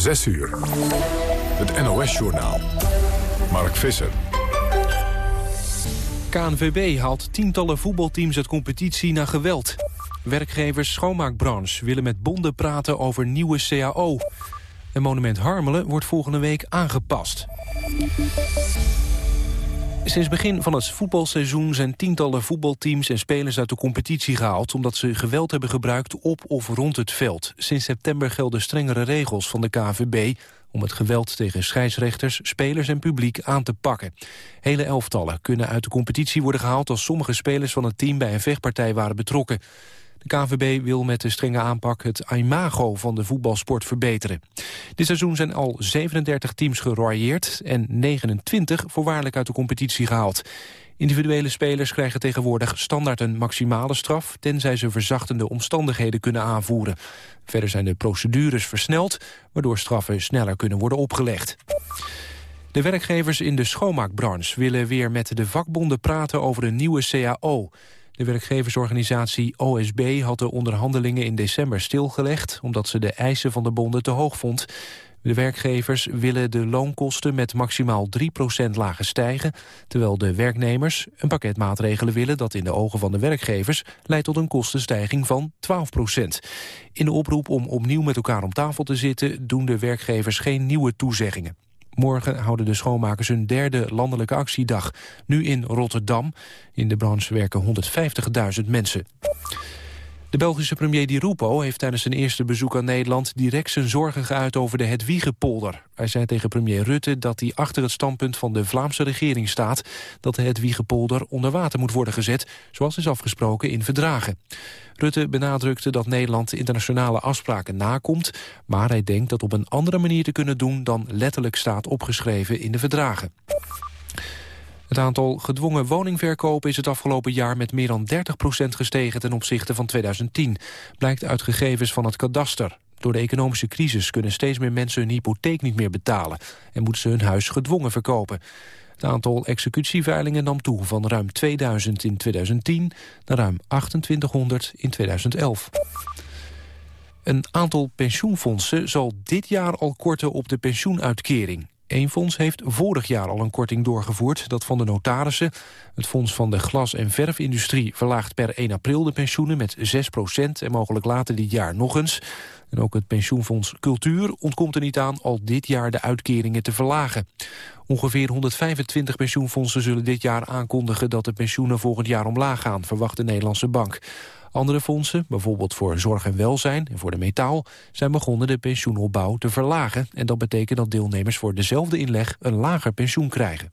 6 uur. Het NOS-journaal. Mark Visser. KNVB haalt tientallen voetbalteams uit competitie naar geweld. Werkgevers schoonmaakbranche willen met bonden praten over nieuwe CAO. En monument Harmelen wordt volgende week aangepast. Sinds begin van het voetbalseizoen zijn tientallen voetbalteams en spelers uit de competitie gehaald omdat ze geweld hebben gebruikt op of rond het veld. Sinds september gelden strengere regels van de KVB om het geweld tegen scheidsrechters, spelers en publiek aan te pakken. Hele elftallen kunnen uit de competitie worden gehaald als sommige spelers van het team bij een vechtpartij waren betrokken. De KVB wil met de strenge aanpak het imago van de voetbalsport verbeteren. Dit seizoen zijn al 37 teams geroyeerd en 29 voorwaardelijk uit de competitie gehaald. Individuele spelers krijgen tegenwoordig standaard een maximale straf... tenzij ze verzachtende omstandigheden kunnen aanvoeren. Verder zijn de procedures versneld... waardoor straffen sneller kunnen worden opgelegd. De werkgevers in de schoonmaakbranche willen weer met de vakbonden praten over een nieuwe CAO. De werkgeversorganisatie OSB had de onderhandelingen in december stilgelegd... omdat ze de eisen van de bonden te hoog vond. De werkgevers willen de loonkosten met maximaal 3% lagen stijgen... terwijl de werknemers een pakket maatregelen willen... dat in de ogen van de werkgevers leidt tot een kostenstijging van 12% In de oproep om opnieuw met elkaar om tafel te zitten... doen de werkgevers geen nieuwe toezeggingen. Morgen houden de schoonmakers hun derde landelijke actiedag. Nu in Rotterdam. In de branche werken 150.000 mensen. De Belgische premier Di Rupo heeft tijdens zijn eerste bezoek aan Nederland... direct zijn zorgen geuit over de Hedwiegepolder. Hij zei tegen premier Rutte dat hij achter het standpunt van de Vlaamse regering staat... dat de Hedwiegepolder onder water moet worden gezet... zoals is afgesproken in verdragen. Rutte benadrukte dat Nederland internationale afspraken nakomt... maar hij denkt dat op een andere manier te kunnen doen... dan letterlijk staat opgeschreven in de verdragen. Het aantal gedwongen woningverkopen is het afgelopen jaar met meer dan 30% gestegen ten opzichte van 2010, blijkt uit gegevens van het kadaster. Door de economische crisis kunnen steeds meer mensen hun hypotheek niet meer betalen en moeten ze hun huis gedwongen verkopen. Het aantal executieveilingen nam toe van ruim 2000 in 2010 naar ruim 2800 in 2011. Een aantal pensioenfondsen zal dit jaar al korten op de pensioenuitkering. Eén fonds heeft vorig jaar al een korting doorgevoerd, dat van de notarissen. Het fonds van de glas- en verfindustrie verlaagt per 1 april de pensioenen met 6% en mogelijk later dit jaar nog eens. En ook het pensioenfonds Cultuur ontkomt er niet aan al dit jaar de uitkeringen te verlagen. Ongeveer 125 pensioenfondsen zullen dit jaar aankondigen dat de pensioenen volgend jaar omlaag gaan, verwacht de Nederlandse Bank. Andere fondsen, bijvoorbeeld voor zorg en welzijn en voor de metaal... zijn begonnen de pensioenopbouw te verlagen. En dat betekent dat deelnemers voor dezelfde inleg een lager pensioen krijgen.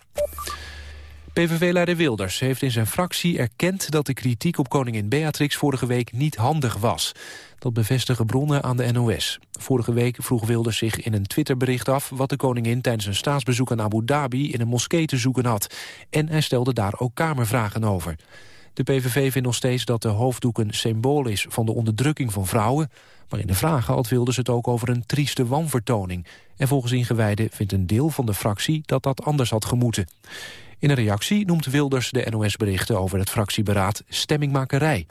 PVV-leider Wilders heeft in zijn fractie erkend dat de kritiek op koningin Beatrix vorige week niet handig was. Dat bevestigen bronnen aan de NOS. Vorige week vroeg Wilders zich in een Twitterbericht af wat de koningin tijdens een staatsbezoek aan Abu Dhabi in een moskee te zoeken had. En hij stelde daar ook kamervragen over. De PVV vindt nog steeds dat de hoofddoek een symbool is van de onderdrukking van vrouwen. Maar in de vragen had Wilders het ook over een trieste wanvertoning. En volgens ingewijden vindt een deel van de fractie dat dat anders had gemoeten. In een reactie noemt Wilders de NOS-berichten over het fractieberaad stemmingmakerij.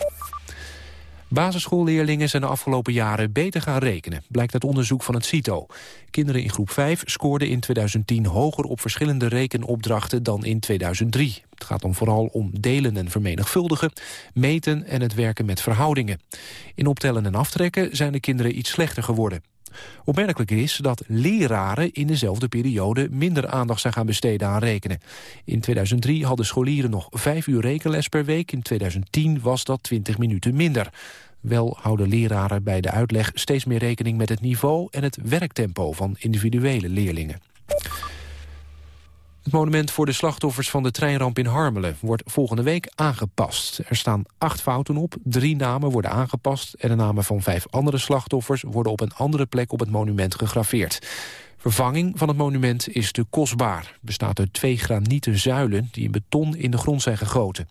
Basisschoolleerlingen zijn de afgelopen jaren beter gaan rekenen, blijkt uit onderzoek van het CITO. Kinderen in groep 5 scoorden in 2010 hoger op verschillende rekenopdrachten dan in 2003. Het gaat dan vooral om delen en vermenigvuldigen, meten en het werken met verhoudingen. In optellen en aftrekken zijn de kinderen iets slechter geworden. Opmerkelijk is dat leraren in dezelfde periode minder aandacht zijn gaan besteden aan rekenen. In 2003 hadden scholieren nog vijf uur rekenles per week. In 2010 was dat 20 minuten minder. Wel houden leraren bij de uitleg steeds meer rekening met het niveau en het werktempo van individuele leerlingen. Het monument voor de slachtoffers van de treinramp in Harmelen wordt volgende week aangepast. Er staan acht fouten op, drie namen worden aangepast... en de namen van vijf andere slachtoffers worden op een andere plek op het monument gegraveerd. Vervanging van het monument is te kostbaar. Bestaat uit twee granieten zuilen die in beton in de grond zijn gegoten.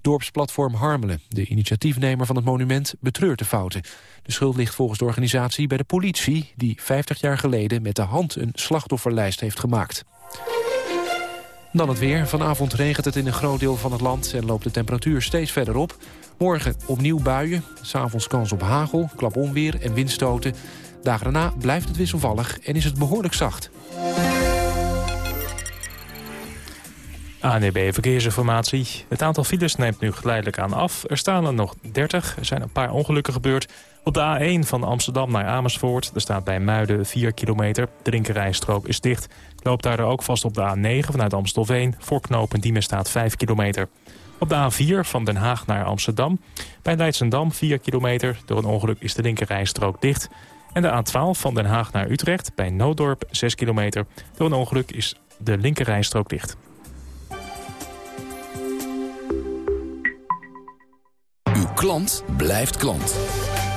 Dorpsplatform Harmelen, de initiatiefnemer van het monument, betreurt de fouten. De schuld ligt volgens de organisatie bij de politie... die 50 jaar geleden met de hand een slachtofferlijst heeft gemaakt. Dan het weer. Vanavond regent het in een groot deel van het land... en loopt de temperatuur steeds verder op. Morgen opnieuw buien. S'avonds kans op hagel, klap onweer en windstoten. Dagen daarna blijft het wisselvallig en is het behoorlijk zacht. ANEB Verkeersinformatie. Het aantal files neemt nu geleidelijk aan af. Er staan er nog 30. Er zijn een paar ongelukken gebeurd. Op de A1 van Amsterdam naar Amersfoort. Er staat bij Muiden 4 kilometer. De is dicht. Loopt daar ook vast op de A9 vanuit Amstelveen. Voor knopen Diemen staat 5 kilometer. Op de A4 van Den Haag naar Amsterdam. Bij Leidsendam 4 kilometer. Door een ongeluk is de linkerrijstrook dicht. En de A12 van Den Haag naar Utrecht. Bij Nooddorp 6 kilometer. Door een ongeluk is de linkerrijstrook dicht. Uw klant blijft klant.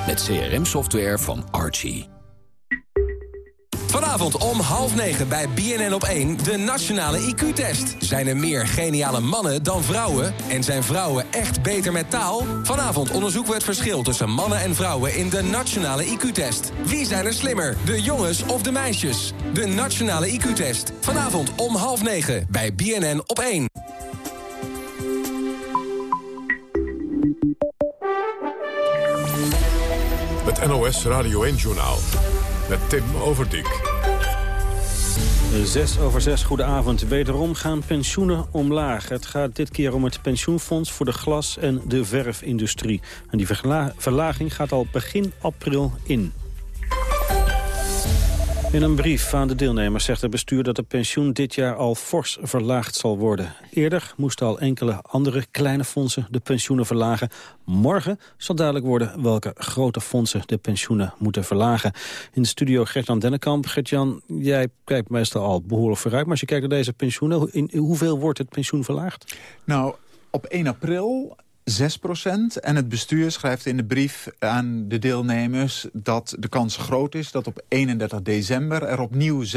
Met CRM-software van Archie. Vanavond om half negen bij BNN op 1 de nationale IQ-test. Zijn er meer geniale mannen dan vrouwen? En zijn vrouwen echt beter met taal? Vanavond onderzoeken we het verschil tussen mannen en vrouwen in de nationale IQ-test. Wie zijn er slimmer, de jongens of de meisjes? De nationale IQ-test. Vanavond om half negen bij BNN op 1. Het NOS Radio 1-journaal. Met Tim Overdijk. Zes over zes, goedenavond. Wederom gaan pensioenen omlaag. Het gaat dit keer om het pensioenfonds voor de glas- en de verfindustrie. En die verlaging gaat al begin april in. In een brief aan de deelnemers zegt het bestuur dat het pensioen dit jaar al fors verlaagd zal worden. Eerder moesten al enkele andere kleine fondsen de pensioenen verlagen. Morgen zal duidelijk worden welke grote fondsen de pensioenen moeten verlagen. In de studio Gert-Jan Dennekamp. Gert-Jan, jij kijkt meestal al behoorlijk vooruit, maar als je kijkt naar deze pensioenen, in hoeveel wordt het pensioen verlaagd? Nou, op 1 april 6% En het bestuur schrijft in de brief aan de deelnemers... dat de kans groot is dat op 31 december er opnieuw 6%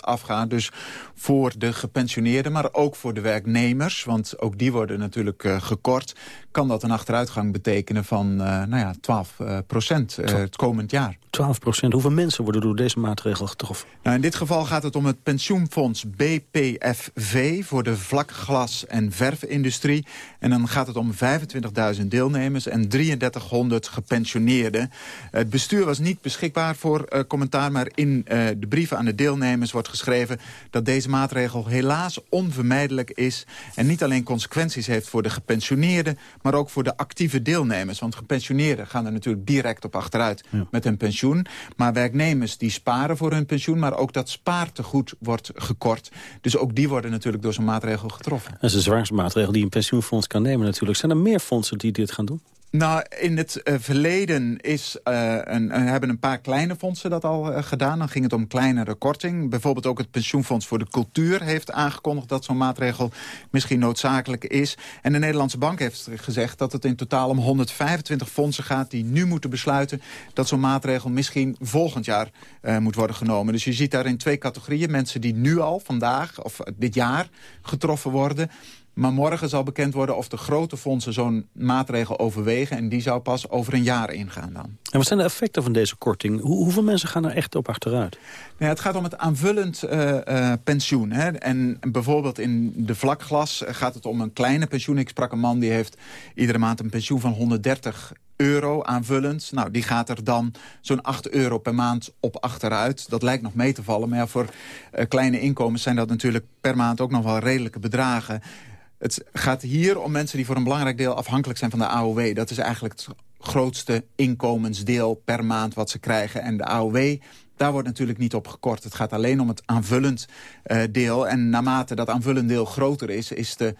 afgaat. Dus voor de gepensioneerden, maar ook voor de werknemers... want ook die worden natuurlijk uh, gekort... kan dat een achteruitgang betekenen van uh, nou ja, 12 uh, procent het komend jaar. 12 procent. Hoeveel mensen worden door deze maatregel getroffen? Nou, in dit geval gaat het om het pensioenfonds BPFV... voor de vlakglas- en verfindustrie. En dan gaat het om 25.000 deelnemers en 3300 gepensioneerden. Het bestuur was niet beschikbaar voor uh, commentaar... maar in uh, de brieven aan de deelnemers wordt geschreven... dat deze maatregel helaas onvermijdelijk is... en niet alleen consequenties heeft voor de gepensioneerden... maar ook voor de actieve deelnemers. Want gepensioneerden gaan er natuurlijk direct op achteruit ja. met hun pensioen. Maar werknemers die sparen voor hun pensioen... maar ook dat spaartegoed wordt gekort. Dus ook die worden natuurlijk door zo'n maatregel getroffen. Dat is de zwaarste maatregel die een pensioenfonds kan nemen natuurlijk. Zijn er meer fondsen die dit gaan doen? Nou, in het uh, verleden is, uh, een, hebben een paar kleine fondsen dat al gedaan. Dan ging het om kleinere korting. Bijvoorbeeld ook het Pensioenfonds voor de Cultuur heeft aangekondigd... dat zo'n maatregel misschien noodzakelijk is. En de Nederlandse Bank heeft gezegd dat het in totaal om 125 fondsen gaat... die nu moeten besluiten dat zo'n maatregel misschien volgend jaar moet worden genomen. Dus je ziet daar in twee categorieën. Mensen die nu al, vandaag of dit jaar getroffen worden... Maar morgen zal bekend worden of de grote fondsen zo'n maatregel overwegen. En die zou pas over een jaar ingaan dan. En wat zijn de effecten van deze korting? Hoe, hoeveel mensen gaan er echt op achteruit? Nou, het gaat om het aanvullend uh, uh, pensioen. Hè? En bijvoorbeeld in de vlakglas gaat het om een kleine pensioen. Ik sprak een man die heeft iedere maand een pensioen van 130 euro aanvullend. Nou, die gaat er dan zo'n 8 euro per maand op achteruit. Dat lijkt nog mee te vallen, maar ja, voor uh, kleine inkomens zijn dat natuurlijk per maand ook nog wel redelijke bedragen. Het gaat hier om mensen die voor een belangrijk deel afhankelijk zijn van de AOW. Dat is eigenlijk het grootste inkomensdeel per maand wat ze krijgen. En de AOW, daar wordt natuurlijk niet op gekort. Het gaat alleen om het aanvullend uh, deel. En naarmate dat aanvullend deel groter is, is de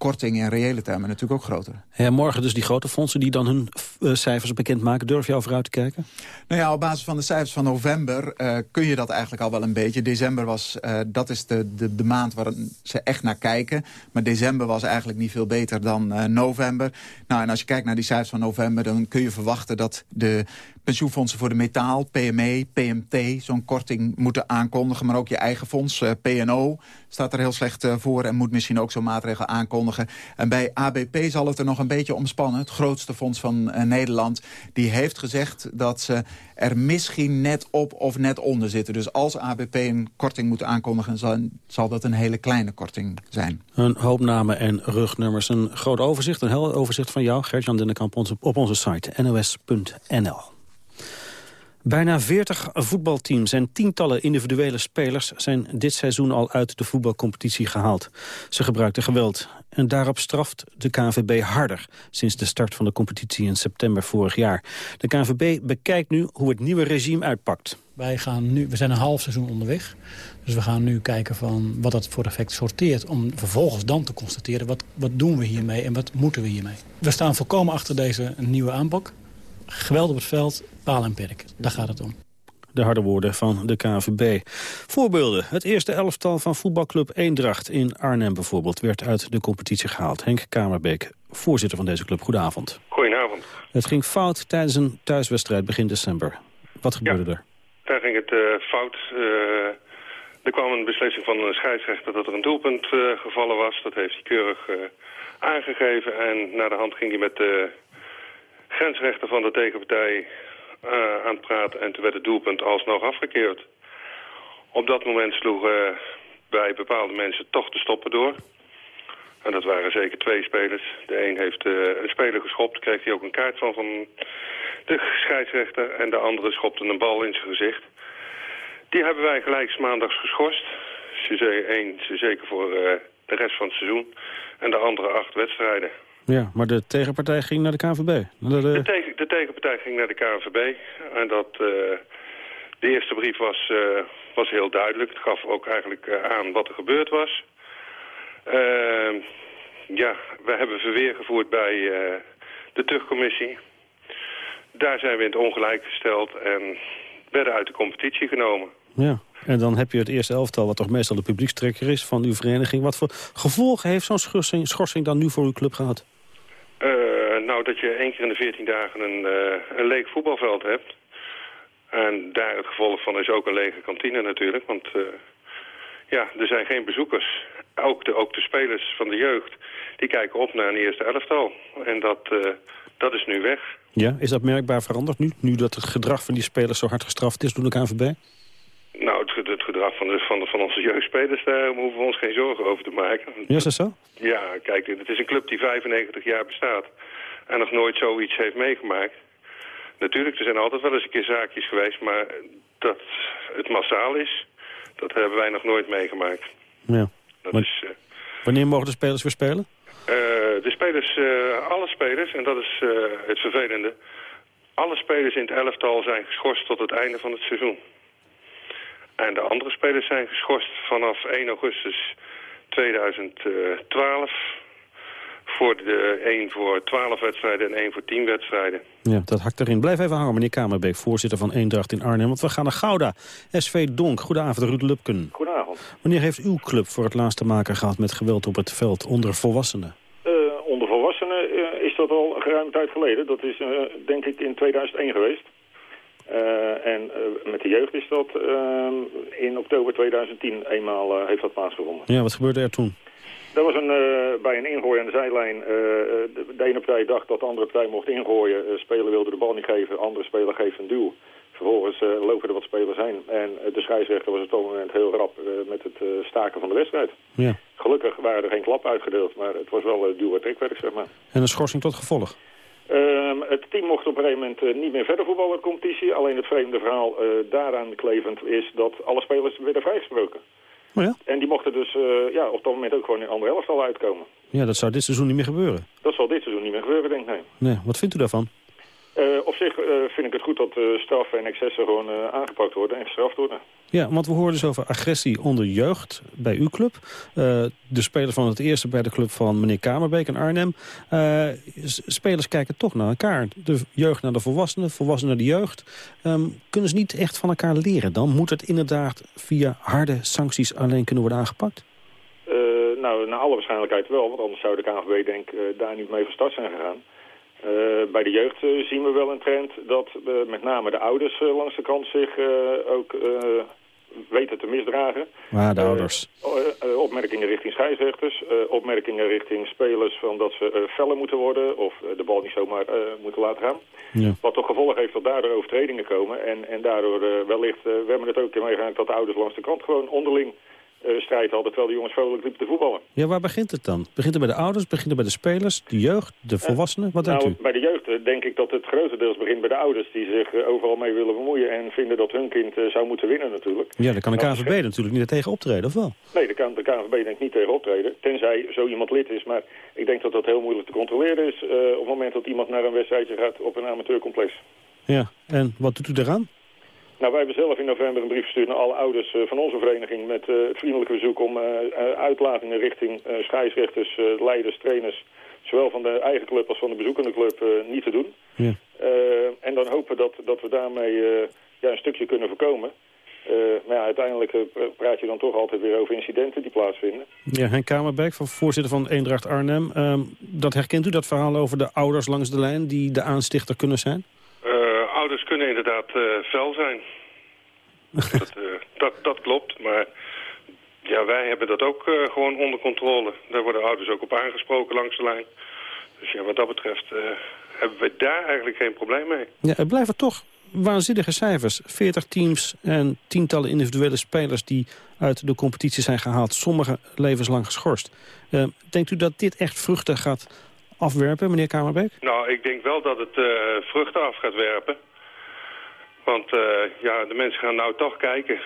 korting in reële termen natuurlijk ook groter. Ja, morgen dus die grote fondsen die dan hun uh, cijfers bekendmaken. Durf je al vooruit te kijken? Nou ja, op basis van de cijfers van november uh, kun je dat eigenlijk al wel een beetje. December was, uh, dat is de, de, de, maand waar ze echt naar kijken. Maar december was eigenlijk niet veel beter dan november. Nou, en als je kijkt naar die cijfers van november... dan kun je verwachten dat de pensioenfondsen voor de metaal, PME, PMT... zo'n korting moeten aankondigen. Maar ook je eigen fonds, PNO, staat er heel slecht voor... en moet misschien ook zo'n maatregel aankondigen. En bij ABP zal het er nog een beetje omspannen. Het grootste fonds van uh, Nederland. Die heeft gezegd dat ze er misschien net op of net onder zitten. Dus als ABP een korting moet aankondigen... zal, zal dat een hele kleine korting zijn. Een hoop namen en rugnummers. Een groot overzicht, een heel overzicht van jou, Gert-Jan Dennekamp... op onze site nos.nl. Bijna 40 voetbalteams en tientallen individuele spelers... zijn dit seizoen al uit de voetbalcompetitie gehaald. Ze gebruikten geweld. En daarop straft de KNVB harder... sinds de start van de competitie in september vorig jaar. De KNVB bekijkt nu hoe het nieuwe regime uitpakt. Wij gaan nu, we zijn een half seizoen onderweg. Dus we gaan nu kijken van wat dat voor effect sorteert... om vervolgens dan te constateren wat, wat doen we hiermee en wat moeten we hiermee. We staan volkomen achter deze nieuwe aanpak. Geweld op het veld, paal en perk. Daar gaat het om. De harde woorden van de KNVB. Voorbeelden. Het eerste elftal van voetbalclub Eendracht in Arnhem bijvoorbeeld... werd uit de competitie gehaald. Henk Kamerbeek, voorzitter van deze club. Goedenavond. Goedenavond. Het ging fout tijdens een thuiswedstrijd begin december. Wat gebeurde er? Daar ging het uh, fout. Uh, er kwam een beslissing van een scheidsrechter dat er een doelpunt uh, gevallen was. Dat heeft hij keurig aangegeven. En naar de hand ging hij met de grensrechter van de tegenpartij aan het praten. En toen werd het doelpunt alsnog afgekeerd. Op dat moment sloegen bij bepaalde mensen toch de stoppen door. En dat waren zeker twee spelers. De een heeft een speler geschopt, kreeg hij ook een kaart van van de scheidsrechter en de andere schopte een bal in zijn gezicht. Die hebben wij gelijk maandags geschorst. Eén zeker voor uh, de rest van het seizoen. En de andere acht wedstrijden. Ja, maar de tegenpartij ging naar de KNVB? De, de... tegen, de tegenpartij ging naar de KNVB. En dat, uh, de eerste brief was, uh, was heel duidelijk. Het gaf ook eigenlijk aan wat er gebeurd was. ja, we hebben verweer gevoerd bij de terugcommissie. Daar zijn we in het ongelijk gesteld en werden uit de competitie genomen. Ja, en dan heb je het eerste elftal, wat toch meestal de publiekstrekker is van uw vereniging. Wat voor gevolgen heeft zo'n schorsing, schorsing, dan nu voor uw club gehad? Nou, dat je één keer in de 14 dagen een, uh, een leeg voetbalveld hebt. En daar het gevolg van is ook een lege kantine natuurlijk. Want uh, ja, er zijn geen bezoekers. Ook de, ook de spelers van de jeugd, die kijken op naar een eerste elftal. En dat, dat is nu weg. Ja, is dat merkbaar veranderd nu? Nu dat het gedrag van die spelers zo hard gestraft is door de KNVB? Nou, het, het gedrag van, de, van, de, van onze jeugdspelers, daar hoeven we ons geen zorgen over te maken. Ja, is dat zo? Ja, kijk, het is een club die 95 jaar bestaat en nog nooit zoiets heeft meegemaakt. Natuurlijk, er zijn altijd wel eens een keer zaakjes geweest, maar dat het massaal is, dat hebben wij nog nooit meegemaakt. Ja. Dat is, uh... Wanneer mogen de spelers weer spelen? Uh, de spelers, uh, alle spelers, en dat is het vervelende... alle spelers in het elftal zijn geschorst tot het einde van het seizoen. En de andere spelers zijn geschorst vanaf 1 augustus 2012... voor de 1 voor 12 wedstrijden en 1 voor 10 wedstrijden. Ja, dat hakt erin. Blijf even hangen, meneer Kamerbeek, voorzitter van Eendracht in Arnhem. Want we gaan naar Gouda. SV Donk, goedenavond, Ruud Lupken. Goedenavond. Wanneer heeft uw club voor het laatst te maken gehad met geweld op het veld onder volwassenen? is dat al geruime tijd geleden. Dat is uh, denk ik in 2001 geweest. Uh, en uh, met de jeugd is dat in oktober 2010 eenmaal heeft dat plaatsgevonden. Ja, wat gebeurde er toen? Dat was een, bij een ingooi aan de zijlijn. De, de, ene partij dacht dat de andere partij mocht ingooien. speler wilde de bal niet geven, de andere speler geeft een duw. Vervolgens uh, lopen er wat spelers heen. En de scheidsrechter was op dat moment heel rap met het staken van de wedstrijd. Ja. Gelukkig waren er geen klap uitgedeeld, maar het was wel duw- en trekwerk, zeg maar. En een schorsing tot gevolg? Ehm, het team mocht op een gegeven moment niet meer verder voetballen de competitie. Alleen het vreemde verhaal daaraan klevend is dat alle spelers werden vrijgesproken. Oh ja? En die mochten dus ja, op dat moment ook gewoon in een andere elftal uitkomen. Ja, dat zou dit seizoen niet meer gebeuren. Dat zal dit seizoen niet meer gebeuren, denk ik. Nee. nee. Wat vindt u daarvan? Uh, op zich uh, vind ik het goed dat uh, straffen en excessen gewoon aangepakt worden en gestraft worden. Ja, want we hoorden dus over agressie onder jeugd bij uw club. de spelers van het eerste bij de club van meneer Kamerbeek in Arnhem. spelers kijken toch naar elkaar. De jeugd naar de volwassenen, volwassenen naar de jeugd. Um, kunnen ze niet echt van elkaar leren dan? Moet het inderdaad via harde sancties alleen kunnen worden aangepakt? nou, naar alle waarschijnlijkheid wel, want anders zou de KNVB denk daar niet mee van start zijn gegaan. Uh, bij de jeugd uh, zien we wel een trend dat uh, met name de ouders langs de kant zich ook weten te misdragen. Maar de ouders? opmerkingen richting scheidsrechters, opmerkingen richting spelers van dat ze feller moeten worden of de bal niet zomaar moeten laten gaan. Ja. Wat toch gevolg heeft dat daardoor overtredingen komen en, en daardoor wellicht, we hebben het ook meegemaakt dat de ouders langs de kant gewoon onderling strijd hadden... terwijl de jongens vrolijk liepen te voetballen. Ja, waar begint het dan? Begint het bij de ouders, begint het bij de spelers, de jeugd, de volwassenen? Wat denkt nou, u? Bij de jeugd denk ik dat het grotendeels begint bij de ouders... die zich overal mee willen bemoeien en vinden dat hun kind zou moeten winnen natuurlijk. Ja, daar kan de KNVB natuurlijk niet tegen optreden, of wel? Nee, daar kan de KNVB denk ik niet tegen optreden. Tenzij zo iemand lid is. Maar ik denk dat dat heel moeilijk te controleren is... op het moment dat iemand naar een wedstrijdje gaat op een amateurcomplex. Ja, en wat doet u daaraan? Nou, wij hebben zelf in november een brief gestuurd naar alle ouders van onze vereniging... met het vriendelijke verzoek om uitlatingen richting scheidsrechters, leiders, trainers... zowel van de eigen club als van de bezoekende club niet te doen. Ja. en dan hopen dat, dat we daarmee ja, een stukje kunnen voorkomen. maar ja, uiteindelijk praat je dan toch altijd weer over incidenten die plaatsvinden. Ja, Henk Kamerbeek, van voorzitter van Eendracht Arnhem. Um, dat herkent u, dat verhaal over de ouders langs de lijn... die de aanstichter kunnen zijn? Ouders kunnen inderdaad uh, fel zijn. dat, uh, dat, dat, klopt, maar ja, wij hebben dat ook gewoon onder controle. Daar worden ouders ook op aangesproken langs de lijn. Dus ja, wat dat betreft hebben we daar eigenlijk geen probleem mee. Ja, het blijven toch waanzinnige cijfers. 40 teams en tientallen individuele spelers die uit de competitie zijn gehaald. Sommigen levenslang geschorst. denkt u dat dit echt vruchten gaat afwerpen, meneer Kamerbeek? Nou, ik denk wel dat het vruchten af gaat werpen. Want uh, ja, de mensen gaan nou toch kijken.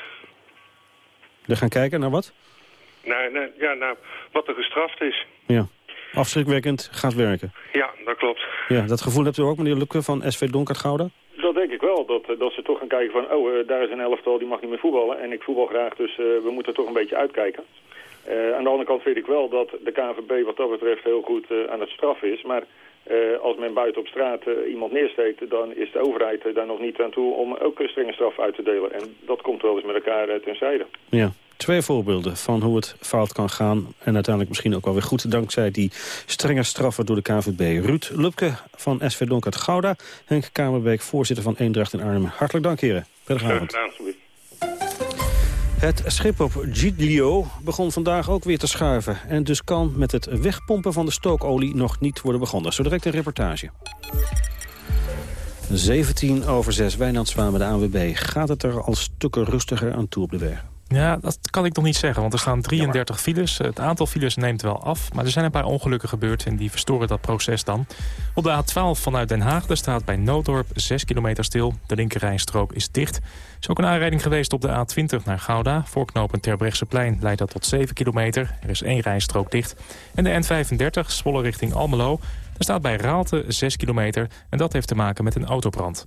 We gaan kijken naar wat? Naar, naar, ja, naar wat er gestraft is. Ja, afschrikwekkend gaat werken. Ja, dat klopt. Ja, dat gevoel hebt u ook, meneer Lukke van SV Donkert Gouda? Dat denk ik wel, dat, dat ze toch gaan kijken van... oh, uh, daar is een elftal, die mag niet meer voetballen. En ik voetbal graag, dus we moeten toch een beetje uitkijken. Uh, aan de andere kant vind ik wel dat de KNVB wat dat betreft heel goed uh, aan het straffen is. Maar uh, als men buiten op straat iemand neersteekt, dan is de overheid daar nog niet aan toe om ook een strenge straf uit te delen. En dat komt wel eens met elkaar ten zijde. Ja, twee voorbeelden van hoe het fout kan gaan. En uiteindelijk misschien ook wel weer goed dankzij die strenge straffen door de KNVB. Ruud Lupke van SV Donkert Gouda. Henk Kamerbeek, voorzitter van Eendracht in Arnhem. Hartelijk dank heren. Prettige avond. Het schip op Giglio begon vandaag ook weer te schuiven. En dus kan met het wegpompen van de stookolie nog niet worden begonnen. Zo direct een reportage. 17 over 6, Wijnand met de ANWB. Gaat het er al stukken rustiger aan toe op de weg? Ja, dat kan ik nog niet zeggen, want er staan 33 files. Het aantal files neemt wel af, maar er zijn een paar ongelukken gebeurd... en die verstoren dat proces dan. Op de A12 vanuit Den Haag, daar staat bij Nooddorp 6 kilometer stil. De linkerrijstrook is dicht. Er is ook een aanrijding geweest op de A20 naar Gouda. Voorknopen Terbrechtseplein leidt dat tot 7 kilometer. Er is één rijstrook dicht. En de N35, Zwolle richting Almelo... Er staat bij Raalte 6 kilometer en dat heeft te maken met een autobrand.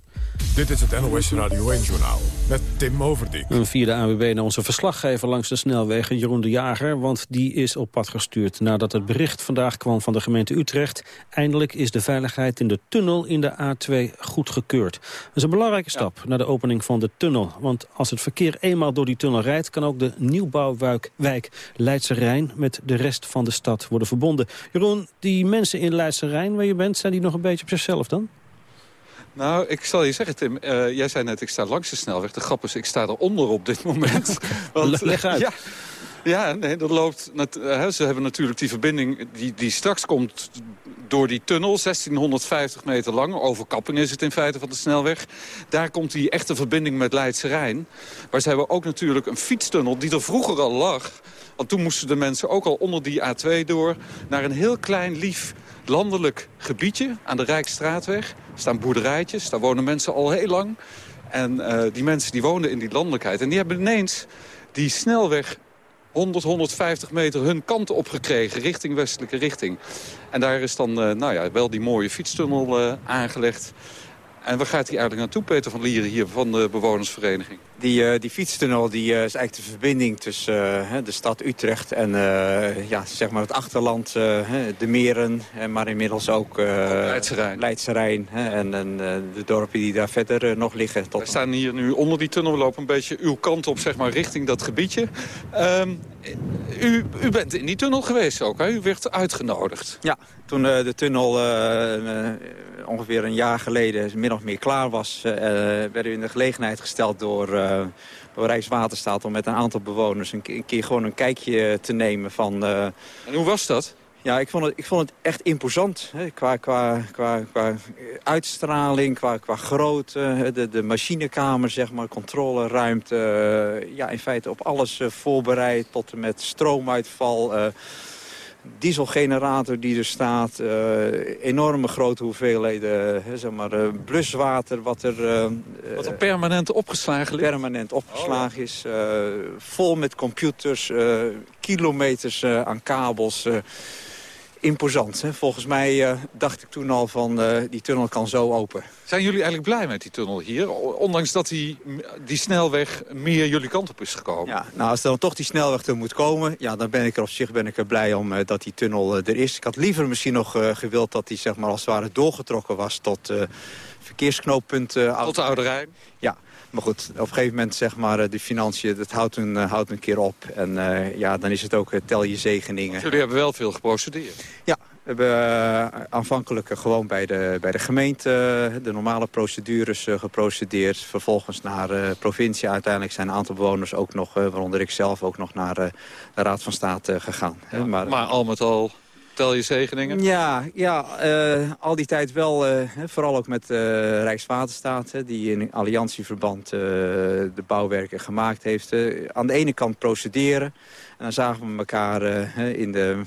Dit is het NOS Radio 1-journaal met Tim Overdijk. Via de AWB naar onze verslaggever langs de snelwegen, Jeroen de Jager. Want die is op pad gestuurd nadat het bericht vandaag kwam van de gemeente Utrecht. Eindelijk is de veiligheid in de tunnel in de A2 goedgekeurd. Dat is een belangrijke stap naar de opening van de tunnel. Want als het verkeer eenmaal door die tunnel rijdt... kan ook de nieuwbouwwijk Leidse Rijn met de rest van de stad worden verbonden. Jeroen, die mensen in Leidse Rijn waar je bent, zijn die nog een beetje op zichzelf dan? Nou, ik zal je zeggen, Tim. Uh, jij zei net, ik sta langs de snelweg. De grap is, ik sta eronder op dit moment. Want, Leg uit. Ja, ja, nee, dat loopt. Uh, ze hebben natuurlijk die verbinding die, die straks komt door die tunnel, 1650 meter lang. Overkapping is het in feite van de snelweg. Daar komt die echte verbinding met Leidse Rijn. Maar ze hebben ook natuurlijk een fietstunnel die er vroeger al lag. Want toen moesten de mensen ook al onder die A2 door... naar een heel klein, lief landelijk gebiedje aan de Rijksstraatweg. Staan boerderijtjes, daar wonen mensen al heel lang. En uh, die mensen die woonden in die landelijkheid. En die hebben ineens die snelweg 100, 150 meter hun kant opgekregen, richting westelijke richting. En daar is dan uh, nou ja, wel die mooie fietstunnel uh, aangelegd. En waar gaat hij eigenlijk naartoe, Peter van Lieren, hier van de bewonersvereniging? Die, uh, die fietstunnel die, uh, is eigenlijk de verbinding tussen uh, de stad Utrecht en ja, zeg maar het achterland, de meren, maar inmiddels ook Leidse Rijn, Leidse Rijn en, en de dorpen die daar verder nog liggen. Tot... We staan hier nu onder die tunnel, lopen een beetje uw kant op, zeg maar, richting dat gebiedje. Um, u, u bent in die tunnel geweest ook, hè? U werd uitgenodigd. Ja, toen de tunnel ongeveer een jaar geleden min of meer klaar was... werden we in de gelegenheid gesteld door Rijkswaterstaat... om met een aantal bewoners een, keer gewoon een kijkje te nemen van... Uh... En hoe was dat? Ja, ik vond het, ik vond het echt imposant. Hè. Qua, qua, qua, qua uitstraling, qua, qua grootte, de, de machinekamer, zeg maar, controleruimte. Uh, ja, in feite op alles voorbereid tot en met stroomuitval. Dieselgenerator die er staat. enorme grote hoeveelheden zeg maar, bluswater wat er... wat er permanent opgeslagen ligt? Permanent opgeslagen is. vol met computers, kilometers aan kabels imposant. Hè? Volgens mij uh, dacht ik toen al van uh, die tunnel kan zo open. Zijn jullie eigenlijk blij met die tunnel hier? Ondanks dat die, die snelweg meer jullie kant op is gekomen. Ja, nou als er dan toch die snelweg er moet komen... Ja, dan ben ik er op zich ben ik er blij om uh, dat die tunnel er is. Ik had liever misschien nog gewild dat die zeg maar, als het ware doorgetrokken was... tot verkeersknooppunt... tot de Oude Rijn? Ja, maar goed, op een gegeven moment zeg maar eh, de financiën, dat houdt een, uh, houdt een keer op. En uh, ja, dan is het ook tel je zegeningen. Jullie hebben wel veel geprocedeerd. Ja, we hebben aanvankelijk gewoon bij de, bij de gemeente de normale procedures geprocedeerd. Vervolgens naar de provincie. Uiteindelijk zijn een aantal bewoners ook nog, waaronder ik zelf, ook nog naar de Raad van State gegaan. Ja, maar, maar al met al tel je zegeningen? Ja, ja uh, al die tijd wel. Uh, vooral ook met uh, Rijkswaterstaat. die in alliantieverband de bouwwerken gemaakt heeft. aan de ene kant procederen. En dan zagen we elkaar in de,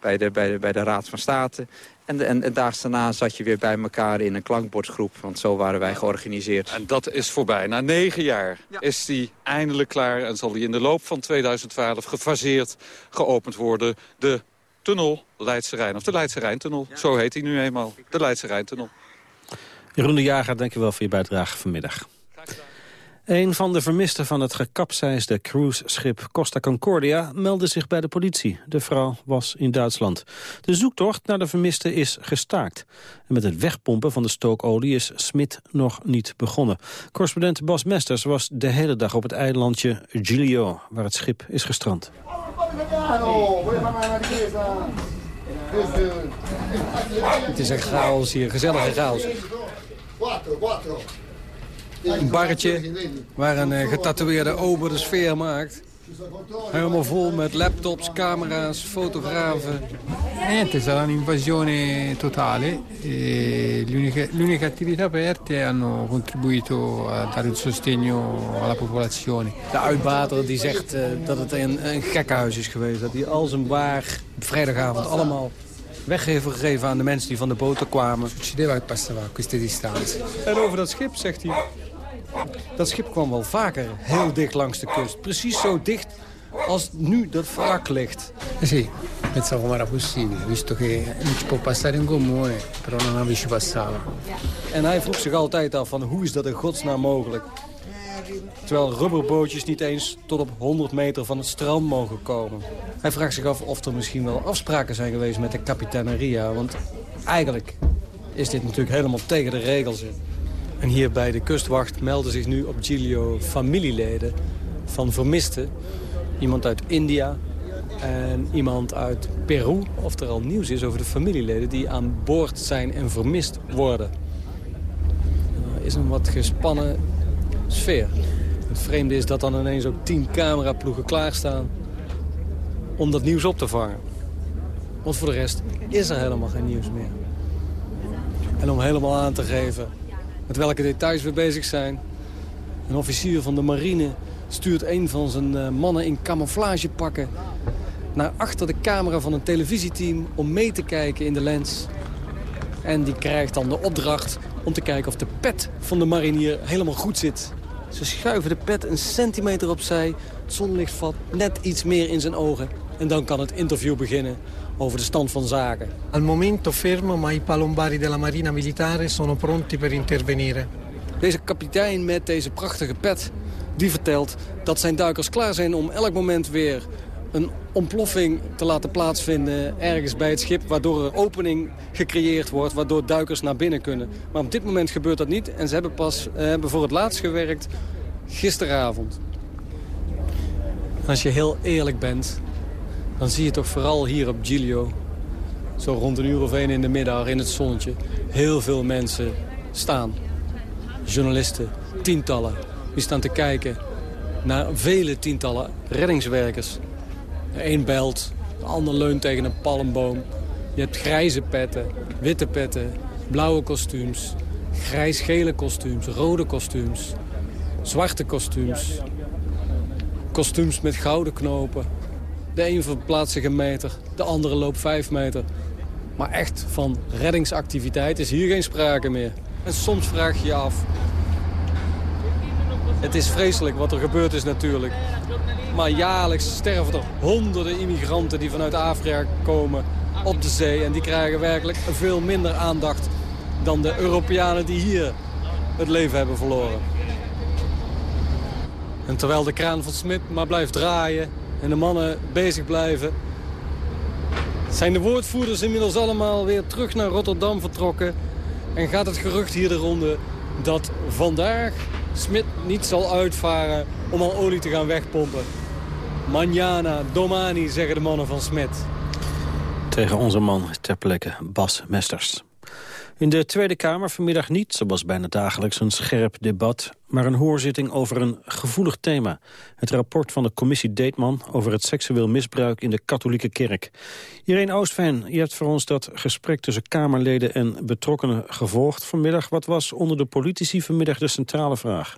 bij, de, bij, de, bij de Raad van State. En, en, en daags daarna zat je weer bij elkaar in een klankbordgroep. Want zo waren wij georganiseerd. En dat is voorbij. Na negen jaar ja. is die eindelijk klaar. En zal die in de loop van 2012 gefaseerd geopend worden. De tunnel Leidse Rijn. Of de Leidse Rijntunnel. Ja. Zo heet hij nu eenmaal. De Leidse Rijntunnel. Jeroen de Jager, dank je wel voor je bijdrage vanmiddag. Een van de vermisten van het gekapseisde cruiseschip Costa Concordia meldde zich bij de politie. De vrouw was in Duitsland. De zoektocht naar de vermiste is gestaakt. En met het wegpompen van de stookolie is Smit nog niet begonnen. Correspondent Bas Mesters was de hele dag op het eilandje Giglio, waar het schip is gestrand. Het is een chaos hier, gezellige chaos. Een barretje waar een uh, getatoeëerde ober de sfeer maakt. Helemaal vol met laptops, camera's, fotografen. Niente, sarà un'invasione totale. E le attività aperte hanno contribuito a dare il sostegno alla popolazione. De uitbater die zegt uh, dat het een, een gekkenhuis is geweest. Dat hij al zijn waar vrijdagavond allemaal weg heeft gegeven aan de mensen die van de boten kwamen. Succedeva che passava a queste distanze. En over dat schip zegt hij... Dat schip kwam wel vaker heel dicht langs de kust. Precies zo dicht als nu dat wrak ligt. Sì, pensavo era possibile, visto che non ci può passare in comune, però la nave ci passava. En hij vroeg zich altijd af van hoe is dat in godsnaam mogelijk? Terwijl rubberbootjes niet eens tot op 100 meter van het strand mogen komen. Hij vraagt zich af of er misschien wel afspraken zijn geweest met de kapiteineria. Want eigenlijk is dit natuurlijk helemaal tegen de regels in. En hier bij de kustwacht melden zich nu op Giglio familieleden van vermisten. Iemand uit India en iemand uit Peru. Of er al nieuws is over de familieleden die aan boord zijn en vermist worden. Er is een wat gespannen sfeer. Het vreemde is dat dan ineens ook tien cameraploegen klaarstaan om dat nieuws op te vangen. Want voor de rest is er helemaal geen nieuws meer. En om helemaal aan te geven met welke details we bezig zijn. Een officier van de marine stuurt een van zijn eh, mannen in camouflagepakken... naar achter de camera van een televisieteam om mee te kijken in de lens. En die krijgt dan de opdracht om te kijken of de pet van de marinier helemaal goed zit. Ze schuiven de pet een centimeter opzij. Het zonlicht valt net iets meer in zijn ogen. En dan kan het interview beginnen over de stand van zaken. Al momento fermo, ma i palombari della Marina Militare sono pronti per intervenire. Deze kapitein met deze prachtige pet, die vertelt dat zijn duikers klaar zijn om elk moment weer een ontploffing te laten plaatsvinden ergens bij het schip... waardoor er opening gecreëerd wordt, waardoor duikers naar binnen kunnen. Maar op dit moment gebeurt dat niet en ze hebben pas eh, hebben voor het laatst gewerkt gisteravond. Als je heel eerlijk bent, dan zie je toch vooral hier op Giglio... zo rond een uur of één in de middag in het zonnetje... heel veel mensen staan. Journalisten, tientallen, die staan te kijken naar vele tientallen reddingswerkers. Eén belt, De ander leunt tegen een palmboom. Je hebt grijze petten, witte petten, blauwe kostuums, grijs-gele kostuums, rode kostuums, zwarte kostuums. Kostuums met gouden knopen. De een verplaatst zich een meter, de andere loopt vijf meter. Maar echt van reddingsactiviteit is hier geen sprake meer. En soms vraag je je af... Het is vreselijk wat er gebeurd is natuurlijk. Maar jaarlijks sterven er honderden immigranten die vanuit Afrika komen op de zee. En die krijgen werkelijk veel minder aandacht dan de Europeanen die hier het leven hebben verloren. En terwijl de kraan van Smit maar blijft draaien en de mannen bezig blijven... zijn de woordvoerders inmiddels allemaal weer terug naar Rotterdam vertrokken... en gaat het gerucht hier de ronde dat vandaag Smit niet zal uitvaren om al olie te gaan wegpompen. Manjana, Domani, zeggen de mannen van Smit. Tegen onze man ter plekke Bas Mesters. In de Tweede Kamer vanmiddag niet, zoals bijna dagelijks, een scherp debat... maar een hoorzitting over een gevoelig thema. Het rapport van de commissie Deetman over het seksueel misbruik in de katholieke kerk. Irene Oostveen, je hebt voor ons dat gesprek tussen Kamerleden en betrokkenen gevolgd vanmiddag. Wat was onder de politici vanmiddag de centrale vraag?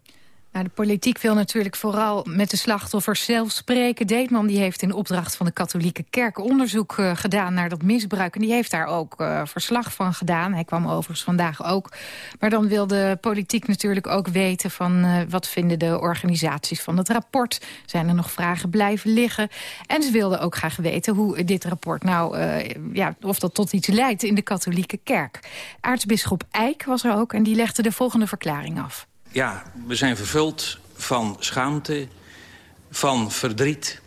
Nou, de politiek wil natuurlijk vooral met de slachtoffers zelf spreken. Deetman die heeft in opdracht van de katholieke kerk onderzoek uh, gedaan naar dat misbruik. En die heeft daar ook uh, verslag van gedaan. Hij kwam overigens vandaag ook. Maar dan wil de politiek natuurlijk ook weten van uh, wat vinden de organisaties van het rapport. Zijn er nog vragen blijven liggen? En ze wilden ook graag weten hoe dit rapport nou, ja, of dat tot iets leidt in de katholieke kerk. Aartsbisschop Eijk was er ook en die legde de volgende verklaring af ja, we zijn vervuld van schaamte, van verdriet...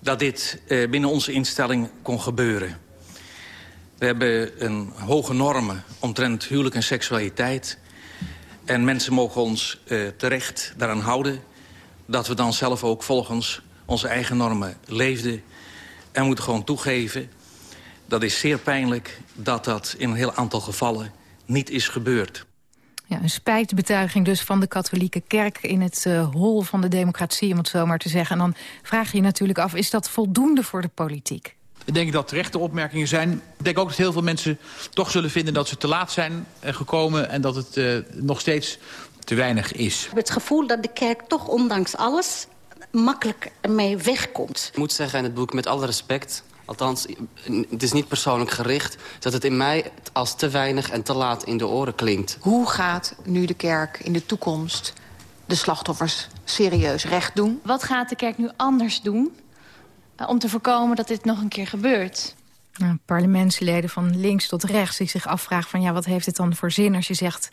dat dit eh, binnen onze instelling kon gebeuren. We hebben een hoge normen omtrent huwelijk en seksualiteit. En mensen mogen ons eh, terecht daaraan houden... dat we dan zelf ook volgens onze eigen normen leefden. En moeten gewoon toegeven... dat is zeer pijnlijk dat dat in een heel aantal gevallen niet is gebeurd. Ja, een spijtbetuiging dus van de katholieke kerk in het uh, hol van de democratie, om het zo maar te zeggen. En dan vraag je je natuurlijk af, is dat voldoende voor de politiek? Ik denk dat terechte opmerkingen zijn. Ik denk ook dat heel veel mensen toch zullen vinden dat ze te laat zijn uh, gekomen... en dat het uh, nog steeds te weinig is. Ik heb het gevoel dat de kerk toch ondanks alles makkelijk ermee wegkomt. Ik moet zeggen in het boek, met alle respect... Althans, het is niet persoonlijk gericht... dat het in mij als te weinig en te laat in de oren klinkt. Hoe gaat nu de kerk in de toekomst de slachtoffers serieus recht doen? Wat gaat de kerk nu anders doen uh, om te voorkomen dat dit nog een keer gebeurt? Nou, parlementsleden van links tot rechts die zich afvragen... van ja, wat heeft het dan voor zin als je zegt...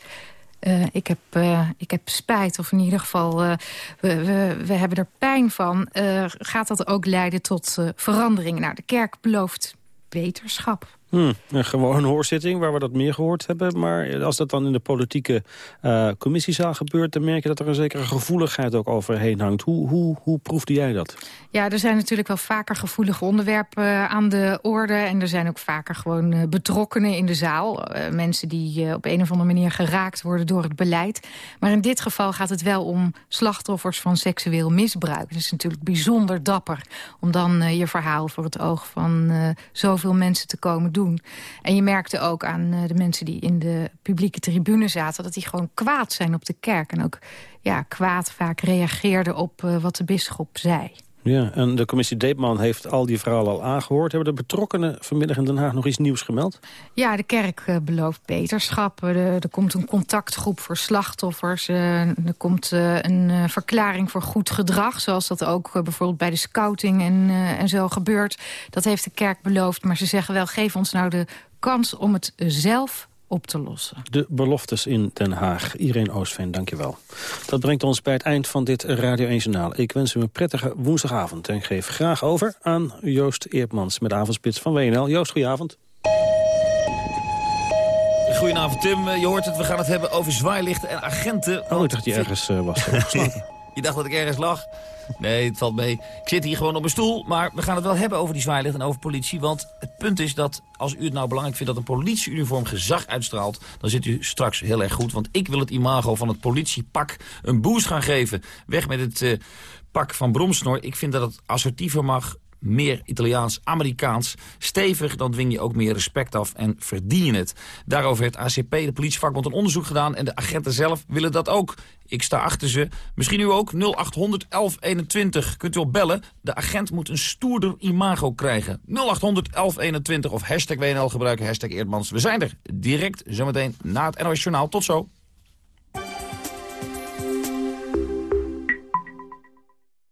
Uh, ik, heb, uh, ik heb spijt, of in ieder geval, we, we, we, hebben er pijn van. gaat dat ook leiden tot verandering? Nou, de kerk belooft beterschap. Hmm, een gewoon hoorzitting waar we dat meer gehoord hebben. Maar als dat dan in de politieke uh, commissiezaal gebeurt... dan merk je dat er een zekere gevoeligheid ook overheen hangt. Hoe, hoe, hoe proefde jij dat? Ja, er zijn natuurlijk wel vaker gevoelige onderwerpen uh, aan de orde. En er zijn ook vaker gewoon uh, betrokkenen in de zaal. mensen die op een of andere manier geraakt worden door het beleid. Maar in dit geval gaat het wel om slachtoffers van seksueel misbruik. Het is natuurlijk bijzonder dapper om dan je verhaal voor het oog van zoveel mensen te komen doen En je merkte ook aan uh, de mensen die in de publieke tribune zaten... dat die gewoon kwaad zijn op de kerk. En ook ja, kwaad vaak reageerden op uh, wat de bisschop zei. Ja, en de commissie Deepman heeft al die verhalen al aangehoord. Hebben de betrokkenen vanmiddag in Den Haag nog iets nieuws gemeld? Ja, de kerk uh, belooft beterschap. Er, er, komt een contactgroep voor slachtoffers. Uh, er komt een verklaring voor goed gedrag. Zoals dat ook bijvoorbeeld bij de scouting en, en zo gebeurt. Dat heeft de kerk beloofd. Maar ze zeggen wel, geef ons nou de kans om het zelf op te lossen. De beloftes in Den Haag. Irene Oostveen, dankjewel. Dat brengt ons bij het eind van dit Radio 1 Journaal. Ik wens u een prettige woensdagavond en geef graag over aan Joost Eerpmans... met avondspits van WNL. Joost, goedenavond. Goedenavond Tim, je hoort het, we gaan het hebben over zwaailichten en agenten. Oh, ik dacht je ergens uh, was. je dacht dat ik ergens lag? Nee, het valt mee. Ik zit hier gewoon op een stoel, maar we gaan het wel hebben over die zwaailicht en over politie. Want het punt is dat als u het nou belangrijk vindt dat een politieuniform gezag uitstraalt... dan zit u straks heel erg goed, want ik wil het imago van het politiepak een boost gaan geven. Weg met het uh, pak van Bromsnor. Ik vind dat het assertiever mag, meer Italiaans, Amerikaans. Stevig, dan dwing je ook meer respect af en verdien je het. Daarover heeft ACP, de politievakbond, een onderzoek gedaan... en de agenten zelf willen dat ook. Ik sta achter ze. Misschien u ook 0800 1121. Kunt u op bellen. De agent moet een stoerder imago krijgen. 0800 1121 of hashtag WNL gebruiken, hashtag Eerdmans. We zijn er direct zometeen na het NOS Journaal. Tot zo.